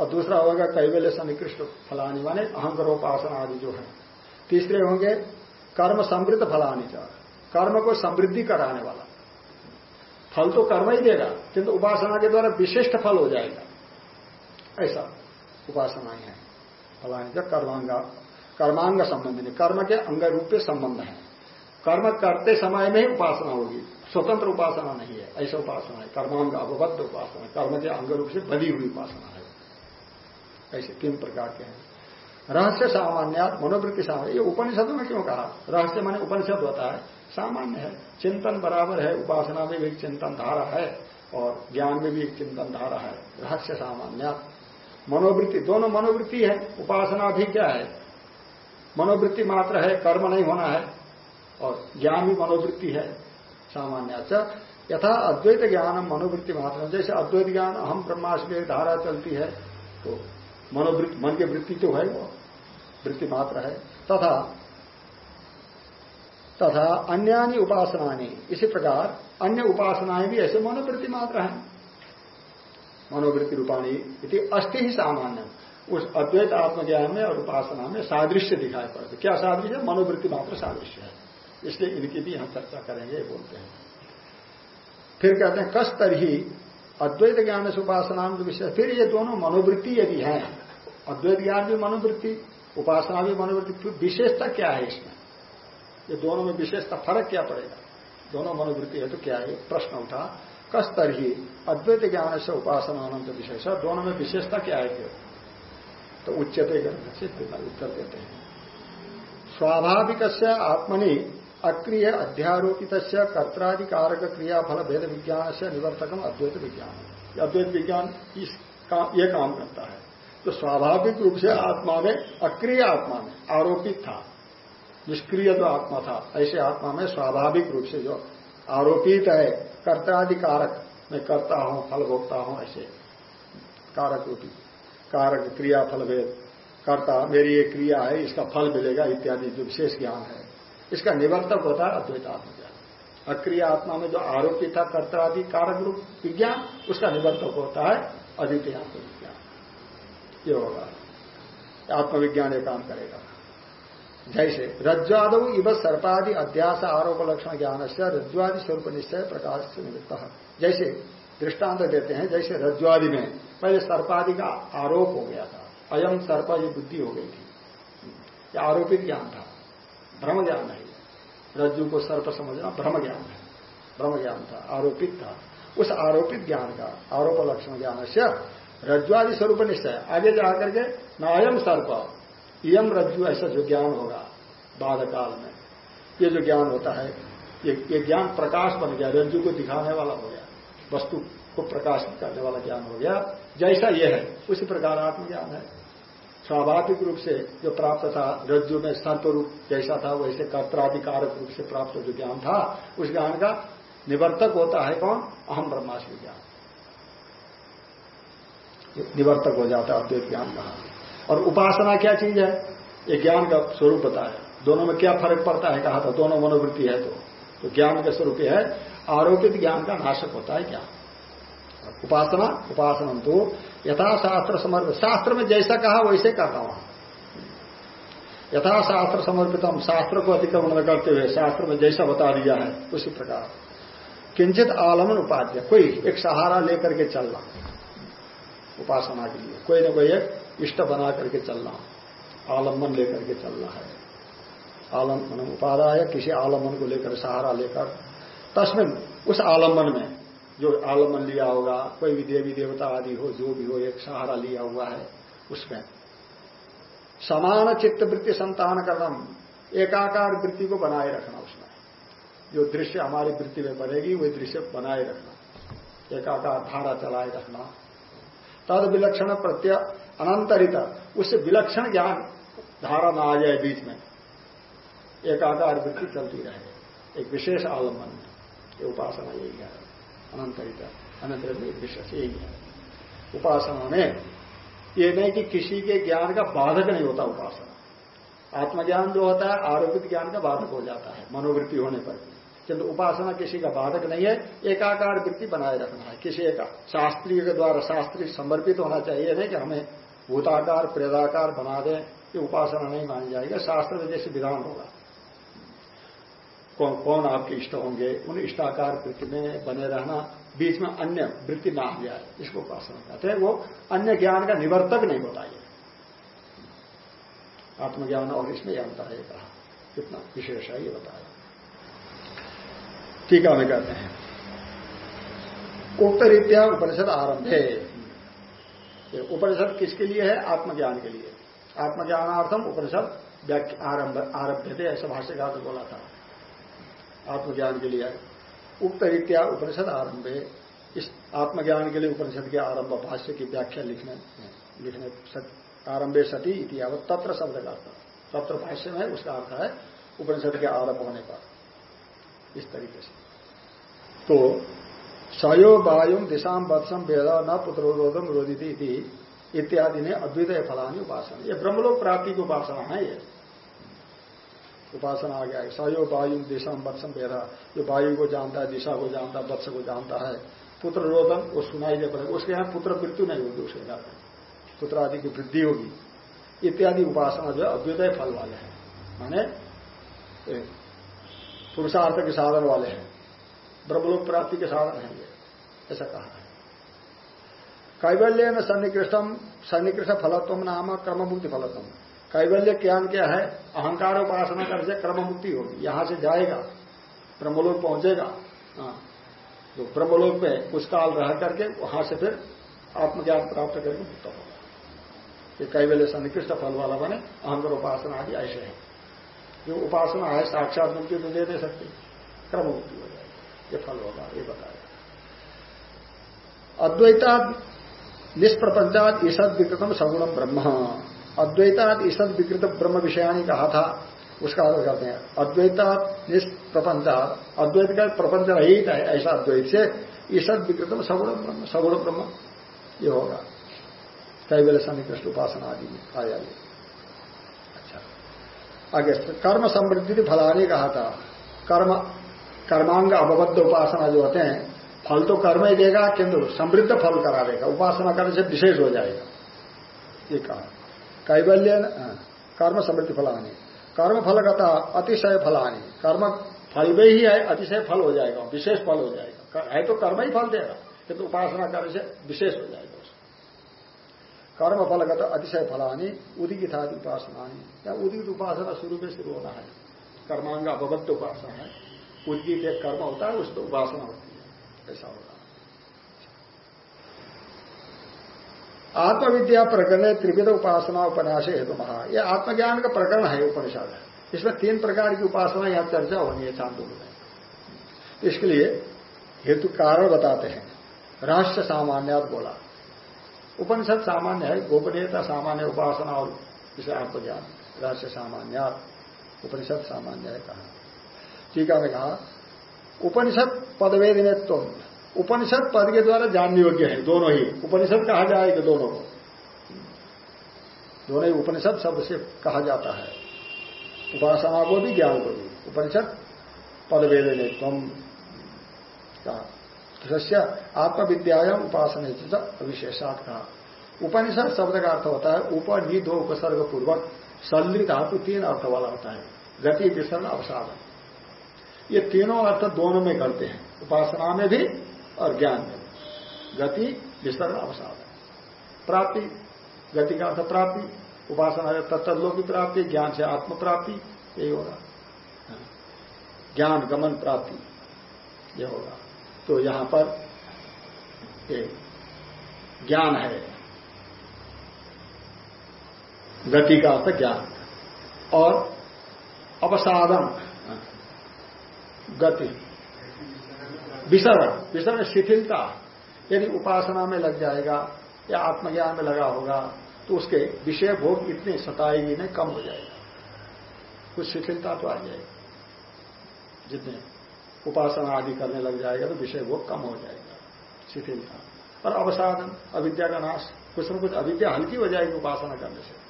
और दूसरा होगा कैवल्य सनिकृष्ट फलानी, माने अहंकर उपासना आदि जो है। तीसरे होंगे कर्म समृद्ध फलानी च। कर्म को समृद्धि कराने वाला। फल तो कर्म ही देगा, किंतु उपासना के द्वारा विशिष्ट फल हो जाएगा। ऐसा उपासनाएँ है जब कर्मांग कर्मांग संबंधी कर्म के अंग रूप से संबंध है। कर्म करते समय में ही उपासना होगी। स्वतंत्र उपासना नहीं है, ऐसा उपासना है। कर्मांग, अवबद्ध उपासना कर्म के अंग रूप से बनी हुई उपासना है। ऐसे तीन प्रकार के हैं? रहस्य सामान्य, मनोवृत्ति सामान्य, ये उपनिषद में क्यों कहा? रहस्य माने उपनिषद होता है सामान्य है। चिंतन बराबर है, उपासना में भी एक चिंतन धारा है और ज्ञान में भी एक चिंतन धारा है। रहस्य सामान्य मनोवृत्ति, दोनों मनोवृत्ति है, उपासना भी क्या है? मनोवृत्ति मात्र है, कर्म नहीं होना है और ज्ञान भी मनोवृत्ति है, सामान्य अच्छा यथा अद्वैत ज्ञान मनोवृत्ति मात्र जैसे अद्वैत ज्ञान हम ब्रह्माष्ट धारा चलती है तो मनोवृत्ति, मन की वृत्ति तो है वो, वृत्ति मात्र है। तथा तथा अन्यानी उपासनाएँ इसी प्रकार अन्य उपासनाएँ भी ऐसे मनोवृत्ति मात्र हैं। मनोवृत्ति रूपाणी इति अस्थि ही सामान्य उस अद्वैत आत्मज्ञान में और उपासना में सादृश्य दिखाई पड़ते। क्या सादृश्य? मनोवृत्ति मात्र सादृश्य है। इसलिए इनकी भी हम चर्चा करेंगे बोलते हैं। फिर कहते हैं, कस तरही अद्वैत ज्ञान से उपासना विषय। फिर ये दोनों मनोवृत्ति यदि है, अद्वैत ज्ञान भी मनोवृत्ति, उपासना भी मनोवृत्ति विशेषता क्या है इसमें? ये दोनों में विशेषता फ़र्क क्या पड़ेगा? दोनों मनोवृत्ति है तो क्या है? प्रश्न उठा कस्तर ही अद्वैत ज्ञान से उपासना अनंत विशेष, दोनों में विशेषता क्या है तो उच्चते ग्रंथ से उत्तर देते हैं। स्वाभाविक आत्मनि अक्रिय अध्यारोपित कर्ताधिकारक क्रियाफल भेद विज्ञान से निवर्तकम अद्वैत विज्ञान। अद्वैत विज्ञान इस काम, ये काम करता है। तो स्वाभाविक रूप से आत्मा में अक्रिय आत्मा में आरोपित था। निष्क्रिय जो आत्मा था। ऐसे आत्मा में स्वाभाविक रूप से जो आरोपित है, कर्ताधिकारक, मैं करता हूँ, फल भोगता हूँ, ऐसे। कारक रूपी। कारक क्रिया, फल भेद। करता, मेरी ये क्रिया है, इसका फल मिलेगा, इत्यादि जो विशेष ज्ञान है। इसका निवर्तक होता है अद्वैत आत्मज्ञान अक्रिय आत्मा में जो आरोपित था कर्तादि कारक रूप विज्ञान, उसका निवर्तक होता है अद्वितीय आत्मविज्ञान। ये होगा। आत्मविज्ञान ये काम करेगा। जैसे, रज्ज्वाद इव सर्पादि अध्यास आरोप लक्षण ज्ञान से रज्ज्वादि स्वरूप निश्चय प्रकाश से निवृत्त जैसे, दृष्टांत देते हैं, जैसे रज्ज्वादि में, पहले सर्पादि का आरोप हो गया था अयम सर्प ये बुद्धि हो गई थी। यह आरोपित ज्ञान था भ्रम ज्ञान है रज्जु को सर्प समझना भ्रम ज्ञान है भ्रम ज्ञान था, आरोपित था। उस आरोपित ज्ञान का आरोप लक्षण ज्ञान से रज्जुआदि स्वरूप निश्चय, आगे जाकर के नायम सर्प यम रज्जु, ऐसा जो ज्ञान होगा बाद काल में। ये जो ज्ञान होता है, ये ये ज्ञान प्रकाश बन गया, रज्जु को दिखाने वाला हो गया, वस्तु को प्रकाशित करने वाला ज्ञान हो गया। जैसा ये है, उसी प्रकार आत्मज्ञान है। स्वाभाविक रूप से जो प्राप्त था, रज्जु में सर्प रूप जैसा था, वैसे कर्त्राधिकारक रूप से प्राप्त जो ज्ञान था, उस ज्ञान का निवर्तक होता है कौन? अहम ब्रह्मास्मि ज्ञान। निवर्तक हो जाता है अद्वैत ज्ञान कहा और उपासना क्या चीज़ है? ये ज्ञान का स्वरूप बताया दोनों में क्या फ़र्क पड़ता है? कहा था दोनों मनोवृत्ति है तो, तो ज्ञान का स्वरूप है आरोपित ज्ञान का नाशक होता है ज्ञान। उपासना उपासना तो यथाशास्त्र समर्पित। शास्त्र में जैसा कहा वैसे करता हूँ। यथाशास्त्र समर्पित हम शास्त्र को अतिक्रमण करते हुए शास्त्र में जैसा बता दिया है उसी प्रकार। किंचित आलमन उपाध्याय कोई एक सहारा लेकर के चलना उपासना के लिए। कोई ना कोई एक इष्ट बना करके चलना, आलंबन लेकर के चलना है। आलंबन उपाध्याय किसी आलंबन को लेकर, सहारा लेकर तस्मिन उस आलंबन में जो आलंबन लिया होगा, कोई भी देवी देवता आदि हो, जो भी हो, एक सहारा लिया हुआ है, उसमें समान चित्त वृत्ति संतान करना एकाकार वृत्ति को बनाए रखना उसमें। जो दृश्य हमारी वृत्ति में बनेगी, वही दृश्य बनाए रखना। एकाकार धारा चलाए रखना। तद विलक्षण प्रत्यय अनंतरित, उससे विलक्षण ज्ञान धारा ना आ जाए बीच में। एकाकार वृत्ति चलती रहे एक विशेष आलंबन में ये उपासना यही है। अनंतरित अनंतरित विशेष यही है। उपासना में ये नहीं कि किसी के ज्ञान का बाधक नहीं होता उपासना। आत्मज्ञान जो होता है, आरोपित ज्ञान का बाधक हो जाता है, मनोवृत्ति होने पर। किंतु उपासना किसी का बाधक नहीं है, एकाकार वृत्ति बनाए रखना है। किसी एक शास्त्रीय के द्वारा शास्त्रीय समर्पित होना चाहिए नहीं कि हमें भूताकार प्रेदाकार बना दें, ये उपासना नहीं मानी जाएगी। शास्त्र में जैसे विधान होगा। कौन कौन आपके इष्ट होंगे? उन इष्टाकार वृत्ति में बने रहना, बीच में अन्य वृत्ति ना आ जाए, इसको उपासना कहते हैं। वो अन्य ज्ञान का निवर्तक नहीं होता ये। आत्मज्ञान और इसमें यह अंतर है कहा। कितना विशेष है, ये बताया। टीका में कहते हैं। उक्त रीत्या उपनिषद आरंभ। है उपनिषद किसके लिए है? आत्मज्ञान के लिए। आत्मज्ञानार्थम उपनिषद आरंभ आरभ्य थे ऐसा भाष्यकार बोला था। आत्मज्ञान के लिए। उक्त रीत्या उपनिषद आरंभ। है इस आत्मज्ञान के लिए उपनिषद के आरंभ भाष्य की व्याख्या लिखने लिखने आरंभे सती इतिहावत तत्र शब्द का अर्थ। तत्र भाष्य में उसका अर्थ है उपनिषद के आरंभ होने पर। इस तरीके से। तो सयो वायु दिशाम वत्सम वेद न पुत्रोरोधम रोदिति इत्यादि ने अद्वितीय फलानी उपासना ये ब्रह्मलोक प्राप्ति की उपासना है ये। उपासना आ गया है। सयो वायु दिशा वत्सम वेदा जो वायु को जानता है, दिशा को जानता है, वत्स को जानता है, पुत्र रोदन वो सुनाई दे पड़ेगा। उसके यहाँ पुत्र मृत्यु नहीं होगी उसके घर पुत्र आदि की वृद्धि होगी। इत्यादि उपासना जो है अभ्युदय फल वाले हैं। माने पुरुषार्थ के साधन वाले हैं। ब्रह्मलोक प्राप्ति के साधन हैं ये ऐसा कहा है। कैवल्य में सन्निकृष्टम सन्निकृष्ट फलत्व नाम कर्म मुक्ति कैवल्य ज्ञान क्या है? अहंकार उपासना कर से क्रम मुक्ति होगी। यहाँ से जाएगा, ब्रह्मलोक पहुंचेगा। हाँ। तो ब्रह्मलोक में कुछ काल रह करके वहाँ से फिर आत्मज्ञान प्राप्त करके मुक्त होगा। ये कैवल्य सन्निकृष्ट फल वाला बने अहंकार उपासना आदि ऐसे है। जो उपासना है, साक्षात मुक्ति तो दे दे सकती क्रम मुक्ति हो जाएगी। ये फल होगा, ये बताया। अद्वैता निष्प्रपंचात ईसद विकृतम सगुणम ब्रह्म। अद्वैतात ईसद विकृत ब्रह्म विषयानी कहा था, उसका अर्थ करते हैं। अद्वैतात प्रपंचात अद्वैत का प्रपंच रहित है, ऐसा अद्वैत से ईसद विकृतम सगुण ब्रह्म सगुण ब्रह्म, ये होगा। कैवल्य सन्निकृष्ट उपासना आदि में आया ये। अच्छा। आगे, कर्म समृद्धि फलानी कहा था। कर्म कर्मांग अवबद्ध उपासना जो होते हैं, फल तो कर्म ही देगा, किंतु समृद्ध फल करा देगा। उपासना करने से विशेष हो जाएगा। ये कहा कैवल्य कर्म समृद्धि फलानी। कर्म फल फलगता अतिशय फलानी। कर्म फल में ही है, अतिशय फल हो जाएगा, विशेष फल हो जाएगा। है तो कर्म ही फल देगा किंतु उपासना करने से विशेष हो जाएगा कर्म फलगत अतिशय फलानी उदित था उपासना या उपासना शुरू में शुरू होना है। कर्मांग अभवद्ध उपासना है। उद्गीत एक कर्म होता है उसको उपासना होती है। ऐसा होगा आत्मविद्या प्रकरण त्रिविध उपासना, उपन्यास, हेतु महा। यह आत्मज्ञान का प्रकरण है, उपनिषद इसमें तीन प्रकार की उपासना यहाँ चर्चा होनी है चांदो में। इसके लिए हेतु कारण बताते हैं। रहस्य सामान्यात बोला। उपनिषद सामान्य है, गोपनीयता सामान्य, उपासना और इसे आत्मज्ञान। रहस्य सामान्यात, उपनिषद सामान्य है कहा। टीका में कहा, उपनिषद पदवेदिनित्व उपनिषद पद के द्वारा जानने योग्य है, दोनों ही। उपनिषद कहा जाएगा दोनों को। दोनों ही उपनिषद शब्द से कहा जाता है। उपासना को भी ज्ञान को भी। उपनिषद पदवेदिनित्व कहा। आत्मविद्यायाम उपासना विशेषात कहा। उपनिषद शब्द का अर्थ होता है नी उपसर्ग पूर्वक सल्ली धातु तीन अर्थ वाला होता है। गति विसरण अवसादन ये तीनों अर्थ दोनों में करते हैं। उपासना में भी और ज्ञान में भी। गति विसरण अवसादन प्राप्ति, गति का अर्थ प्राप्ति। उपासना है तत्लो की प्राप्ति, ज्ञान से आत्म प्राप्ति यही होगा ज्ञान, गमन, प्राप्ति यह होगा। तो यहाँ पर ज्ञान है। गति का अर्थ ज्ञान। और अवसादन गति। विसरण विसरण शिथिलता यदि उपासना में लग जाएगा, या आत्मज्ञान में लगा होगा तो उसके विषय भोग इतनी सताएगी नहीं, कम हो जाएगा। कुछ शिथिलता तो आ जाएगी। जितने उपासना आदि करने लग जाएगा तो विषय भोग कम हो जाएगा। शिथिलता। और अवसाधन अविद्या का नाश, कुछ न कुछ अविद्या हल्की हो जाएगी उपासना करने से।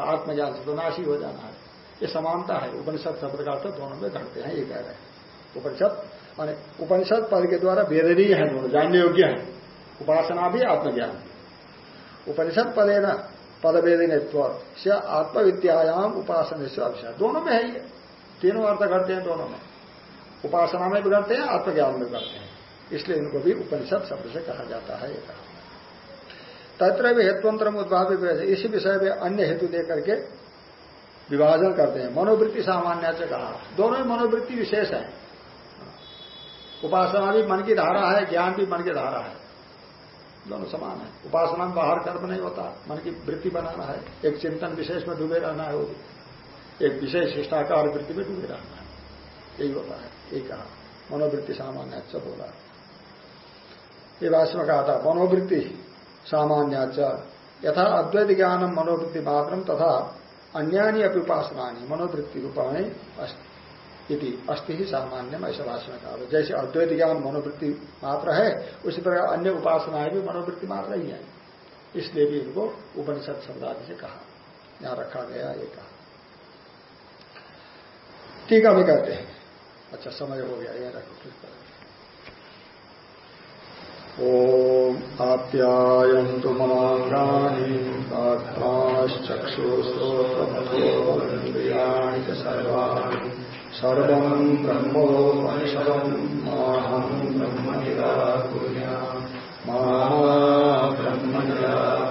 आत्मज्ञान से तो नाश ही हो जाना है। ये समानता है। उपनिषद शब्द का अर्थ दोनों में घटते हैं, ये कह रहे हैं। उपनिषद उपनिषद पद के द्वारा वेदनीय है दोनों, जानने योग्य है। उपासना भी आत्मज्ञान भी उपनिषद पदे न पद से आत्मविद्यायाम उपासना से अभिषय दोनों में है ये। तीनों अर्थ घटते हैं दोनों में। उपासना में भी करते हैं, आत्मज्ञान में करते हैं। इसलिए इनको भी उपनिषद शब्द से कहा जाता है, ये तत्र भी हेतुअंतर उद्भाव इसी विषय में अन्य हेतु दे करके विभाजन करते हैं। मनोवृत्ति सामान्य से कहा। दोनों ही मनोवृत्ति विशेष है। उपासना भी मन की धारा है, ज्ञान भी मन की धारा है। दोनों समान है। उपासना में बाहर कर्म नहीं होता, मन की वृत्ति बनाना है। एक चिंतन विशेष में डूबे रहना है एक विशेष शिष्टाकार वृत्ति में डूबे रहना है। यही होता है। यही कहा। मनोवृत्ति सामान्य अच्छा बोला। ये भाषण में कहा था, मनोवृत्ति सामान्य यथा अद्वैत ज्ञानम मनोवृत्ति मात्रम तथा अन्यानी अपनी उपासना मनोवृत्ति रूपाणी इति अस्थि ही सामान्य ऐसा भाषण कहा जैसे अद्वैत ज्ञान मनोवृत्ति मात्र है, उसी प्रकार अन्य उपासनाएँ भी मनोवृत्ति मात्र ही है। इसलिए भी इनको उपनिषद शब्दादि से कहा। यहाँ रखा गया ये कहा। टीका भी कहते हैं। अच्छा समय हो गया, ये रखो करें। ॐ आप्यायन्तु ममाङ्गानि कात्माश्चक्षुश्रोत्रमथोन्द्रियाणि च सर्वाणि। सर्वम् ब्रह्मोपनिषदम् माहम् ब्रह्म निराकुर्या मा ब्रह्म निरा